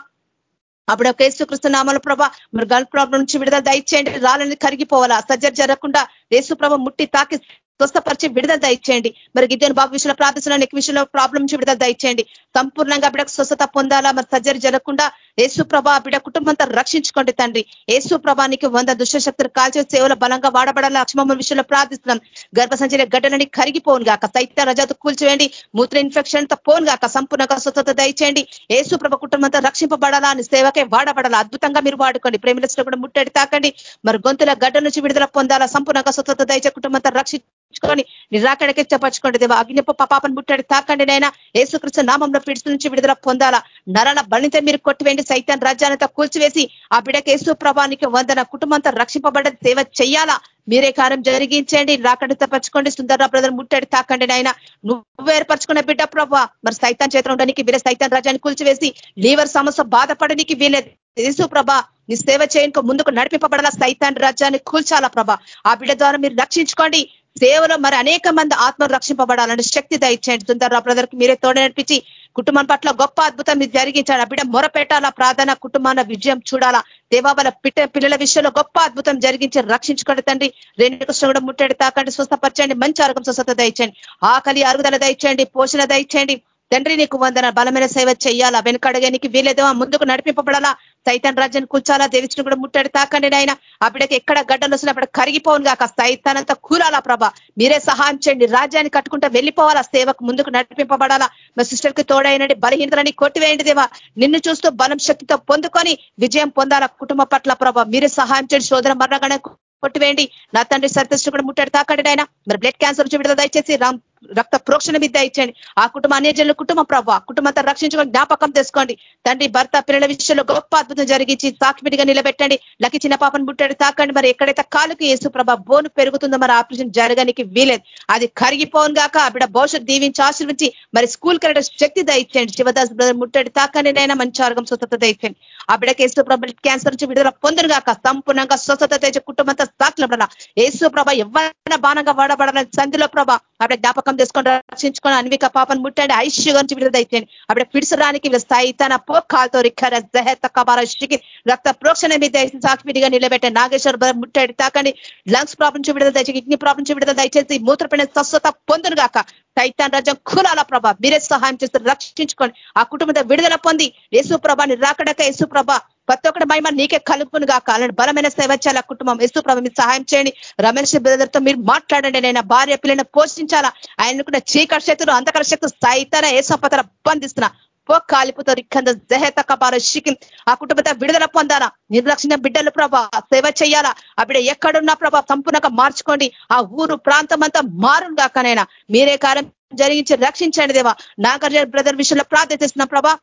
అప్పుడు ఒక యేసుకృష్ణ నామాల ప్రభ మరి గల్ఫ్ ప్రాబ్లం నుంచి విడుదల దయచేయండి రాళ్ళని కరిగిపోవాలా సర్జరీ జరగకుండా యేసు ప్రభ ముట్టి తాకి స్వస్థపరిచి విడుదల దయచేయండి. మరి గిద్దెను బాబు విషయంలో ప్రార్థిస్తున్న నెక్ విషయంలో ప్రాబ్లం నుంచి విడుదల దయచేయండి. సంపూర్ణంగా బిడకు స్వస్థత పొందాలా? మరి సర్జరీ జరగకుండా యేసు ప్రభా బిడ కుటుంబంతో రక్షించుకోండి తండ్రి. యేసు ప్రభానికి వంద దుష్టశక్తులు కాల్చే సేవల బలంగా వాడబడాల? లక్ష్మమ్మ విషయంలో ప్రార్థిస్తున్నాం. గర్భసంచరి గడ్డలని కరిగిపోను గాక. సైత రజాతు కూల్చివేయండి. మూత్ర ఇన్ఫెక్షన్తో పోను గాక. సంపూర్ణంగా స్వస్థత దయచేయండి. యేసు ప్రభ కుటుంబంతో రక్షింపబడాలా? అని సేవకే వాడబడాలా? అద్భుతంగా మీరు వాడుకోండి. ప్రేమిలో కూడా ముట్టడి తాకండి. మరి గొంతుల గడ్డ నుంచి విడుదల పొందాలా? సంపూర్ణంగా స్వస్థత దయచే కుటుంబంతో రక్షి కొని నిరాకడకి చెప్పచ్చుకోండి దేవా అగ్నిప పాపను ముట్టడి తాకండి నైనా ఏసుకృష్ణ నామంలో పిడుసు నుంచి విడుదల పొందాలా. నరల బలిత మీరు కొట్టివేండి సైతాన్ రాజ్యానంతా కూల్చివేసి ఆ బిడకి యేసు ప్రభానికి వందన కుటుంబంతో రక్షింపబడ్డ సేవ చేయాలా మీరే కార్యం జరిగించండి రాకడి తప్పచ్చుకోండి సుందర బ్రదర్ ముట్టడి తాకండి నాయన. నువ్వు ఏర్పరచుకున్న బిడ్డ ప్రభా. మరి సైతాన్ చేతులు ఉండడానికి వీరే సైతాన్ రాజ్యాన్ని కూల్చివేసి లీవర్ సమస్య బాధపడడానికి వీలేదు యేసు ప్రభా. నీ సేవ చేయనుకో ముందుకు నడిపింపబడాలా. సైతాన్ రాజ్యాన్ని కూల్చాలా ప్రభా. ఆ బిడ్డ ద్వారా మీరు రక్షించుకోండి. సేవలో మరి అనేక మంది ఆత్మ రక్షింపబడాలని శక్తి దయచేయండి. సుందర బ్రదర్కి మీరే తోడ నడిపించి కుటుంబం పట్ల గొప్ప అద్భుతం మీరు జరిగించాలి. బిడ్డ మొరపెట్టాలా ప్రార్థన కుటుంబాన విజయం చూడాలా. దేవాబల పిట్ట పిల్లల విషయంలో గొప్ప అద్భుతం జరిగించి రక్షించుకోండి తండ్రి. రెండు కృష్ణ కూడా ముట్టడి తాకండి. స్వస్థపరచండి. మంచి ఆరోగ్యం స్వస్థత దయచేయండి. ఆకలి అరుగుదల దయచేయండి. పోషణ దయచేయండి. తండ్రి నీకు వందన బలమైన సేవ చెయ్యాలా వెనుకడగానికి వీలేదేవా ముందుకు నడిపింపబడాలా? సైతాన్ రాజ్యాన్ని కూర్చాలా దేవిష్ను కూడా ముట్టడి తాకండి ఆయన ఆ బిడ్డకి ఎక్కడ గడ్డలు వస్తున్నా అప్పుడు కరిగిపోను కాక సైతానంతా కూలాలా ప్రభ. మీరే సహాయం చేయండి. రాజ్యాన్ని కట్టుకుంటా వెళ్ళిపోవాలా? సేవకు ముందుకు నడిపింపబడాలా? మా సిస్టర్కి తోడైనడి బలహీనతలని కొట్టివేయండి దేవా. నిన్ను చూస్తూ బలం శక్తితో పొందుకొని విజయం పొందాలా కుటుంబ పట్ల ప్రభ. మీరే సహాయం చేయండి. శోధన మరణగణ కొట్టివేయండి. నా తండ్రి సరితృష్టి కూడా ముట్టడి తాకండి ఆయన మరి బ్లడ్ క్యాన్సర్ నుంచి దయచేసి రామ్ రక్త ప్రోక్షణ మీద ఇచ్చండి. ఆ కుటుంబ అన్యజనుల కుటుంబం ప్రభావ కుటుంబంతో రక్షించుకొని జ్ఞాపకం తెసుకోండి తండ్రి భర్త పిల్లల విషయంలో గొప్ప అద్భుతం జరిగించి సాక్షిమిడిగా నిలబెట్టండి. లకి చిన్న పాపను ముట్టడి తాకండి. మరి ఎక్కడైతే కాలుకి ఏసు ప్రభ బోను పెరుగుతుందో మరి ఆపరేషన్ జరగడానికి వీలేదు. అది కరిగిపోను గాక ఆ బిడ్డ భవిష్యత్ దీవించి ఆశీర్వించి మరి స్కూల్కి శక్తి దయచేయండి. శివదాస్ బ్రదర్ ముట్టడి తాకండి నైనా మంచి ఆరోగ్యం స్వస్థత దయచేయండి. ఆ బిడ్డకి ఏసు ప్రభ క్యాన్సర్ నుంచి విడుదల పొందును గాక సంపూర్ణంగా స్వస్థత తెచ్చే కుటుంబంతో సాక్షుల ఏసు ప్రభ ఎవరైనా బాణంగా వాడబడాలని సంధిలో ప్రభ ఆవిడ జ్ఞాపకం జ్ఞాపకం చేసుకొని రక్షించుకొని అన్విక పాపను ముట్టండి. ఐశ్వర్య గురించి విడుదల దయచేయండి అక్కడ పిడిసరానికి స్థాయి తన పోకాలతో రిక్కర. జహత కబార రక్త ప్రోక్షణ మీద సాక్షిడిగా నిలబెట్టే నాగేశ్వర ముట్టడి. తాకండి. లంగ్స్ ప్రాబ్లం నుంచి విడుదల దయచేసి కిడ్నీ ప్రాబ్లం నుంచి విడుదల దయచేసి మూత్రపడిన స్వస్థత పొందును గాక. సైతాన్ రాజ్యం కులాల ప్రభ. మీరే సహాయం చేస్తారు. రక్షించుకొని ఆ కుటుంబంతో విడుదల పొంది. యేసు ప్రభాని రాకడక యేసు ప్రభ ప్రతి ఒక్కటి మహిమ నీకే కలుపును కాక అలాంటి బలమైన సేవ చేయాలి కుటుంబం. యేసు ప్రభు మీరు సహాయం చేయండి. రమేష్ బ్రదర్తో మీరు మాట్లాడండి. నేను భార్య పిల్లని పోషించాలా? ఆయనకున్న చీకర శక్తులు అంధకర శక్తులు సైతన ఏసపతర బంధిస్తున్నా పో కాలిపుతో రిక్కంద జహేత కపార శికి ఆ కుటుంబంతో విడుదల పొందాలా? నిర్లక్ష్యంగా బిడ్డలు ప్రభా సేవ చేయాలా? ఆ బిడ్డ ఎక్కడున్నా ప్రభా సంపూర్ణంగా మార్చుకోండి. ఆ ఊరు ప్రాంతం అంతా మారును కాకనైనా మీరే కార్యం జరిగించి రక్షించండి దేవా. నాగార్జున బ్రదర్ విషయంలో ప్రార్థిస్తున్నాం ప్రభా.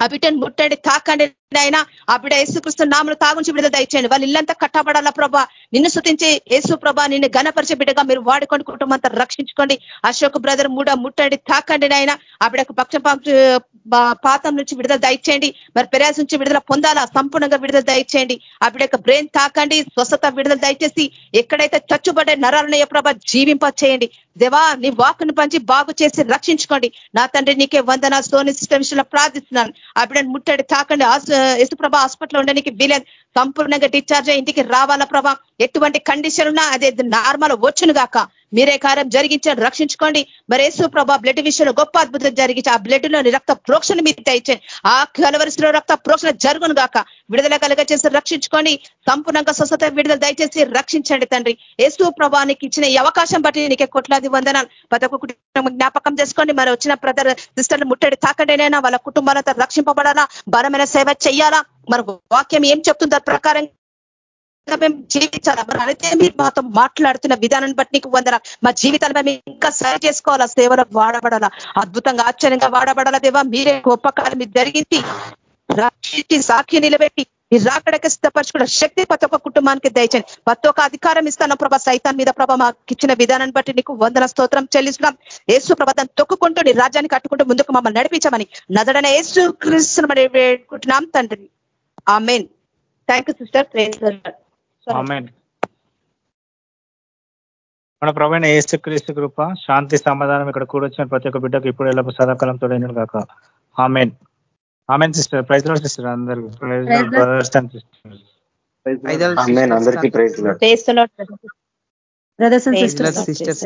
ఆ బిడ్డను ముట్టండి తాకండి. నాయన ఆ బిడ్డ యేసుకృష్ణ నామలు తాగుంచి విడుదల దయచేయండి. వాళ్ళు ఇల్లంతా కట్టబడాలా ప్రభా? నిన్ను సుతించి యేసు ప్రభా నిన్ను గణపరిచే బిడ్డగా మీరు వాడుకొని కుటుంబం అంతా రక్షించుకోండి. అశోక్ బ్రదర్ మూడ ముట్టండి తాకండి నాయన. ఆ బిడ్డకు పక్షం పాతం నుంచి విడుదల దయచేయండి. మరి పెరాస్ నుంచి విడుదల పొందాలా? సంపూర్ణంగా విడుదల దయచేయండి. ఆ బిడ్డ బ్రెయిన్ తాకండి స్వస్థత విడుదల దయచేసి ఎక్కడైతే చచ్చుబడే నరాలనయ ప్రభ జీవింప చేయండి దేవా నీ వాకును పంచి బాగు చేసి రక్షించుకోండి. నా తండ్రి నీకే వందన సోని సిస్టమ్ విషయంలో ప్రార్థిస్తున్నాను. ఆ బిడ్డను ముట్టడి తాకండి. యశుప్రభ హాస్పిటల్ ఉండడానికి వీలేదు సంపూర్ణంగా డిశ్చార్జ్ అయ్యి ఇంటికి రావాలా ప్రభా? ఎటువంటి కండిషన్ ఉన్నా అదే నార్మల్ వచ్చును గాక. మీరే కార్యం జరిగించండి రక్షించుకోండి. మరి యేసు ప్రభా బ్లడ్ విషయంలో గొప్ప అద్భుతం జరిగించి ఆ బ్లడ్లోని రక్త ప్రోక్షణ మీరు తెచ్చండి ఆ కలవరిసిలో రక్త ప్రోక్షణ జరుగును గాక. విడుదల కలగ చేసి రక్షించుకొని సంపూర్ణంగా స్వస్థత విడుదల దయచేసి రక్షించండి తండ్రి. యేసు ప్రభానికి ఇచ్చిన ఈ అవకాశం బట్టి నీకే కొట్లాది వందనాలు. ప్రతి ఒక్క కుటుంబం జ్ఞాపకం చేసుకోండి. మరి వచ్చిన బ్రదర్ సిస్టర్లు ముట్టడి తాకండినైనా వాళ్ళ కుటుంబాలతో రక్షింపబడాలా? బలమైన సేవ చెయ్యాలా? మరి వాక్యం ఏం చెప్తుందో ప్రకారం మేము జీవించాలా? మరి అయితే మీరు మాతో మాట్లాడుతున్న విధానాన్ని బట్టి నీకు వందన మా జీవితాలు మేము ఇంకా సరి చేసుకోవాలా? సేవలో వాడబడాలా? అద్భుతంగా ఆశ్చర్యంగా వాడబడాలా దేవా? మీరే గొప్ప కాలం మీరు జరిగించి రక్షించి సాక్షి నిలబెట్టి మీరు రాకడకి సిద్ధపరచుకున్న శక్తి ప్రతి ఒక్క కుటుంబానికి దయచండి ప్రతి ఒక్క అధికారం ఇస్తాను ప్రభా. సైతాన్ మీద ప్రభా మాకు ఇచ్చిన విధానాన్ని బట్టి నీకు వందన స్తోత్రం చెల్లిస్తున్నాం. ఏసు ప్రభాతం తొక్కుకుంటూ నీ రాజ్యాన్ని కట్టుకుంటూ ముందుకు మమ్మల్ని నడిపించమని నదడన ఏసు క్రీస్తు వేడుకుంటున్నాం తండ్రి. ఆ మెయిన్ థ్యాంక్ యూ సిస్టర్ మన ప్రవీణ ఏసు క్రీస్తు కృప శాంతి సమాధానం ఇక్కడ కూడొచ్చిన ప్రతి ఒక్క బిడ్డకు ఇప్పుడు ఎలా సదాకాలం తోడైన కాక ఆమెన్. Amen sister. ప్రైజ్లో సిస్టర్. బ్రదర్స్ అండ్ అందరికీ ప్రైజ్ బ్రదర్స్ అండ్ సిస్టర్స్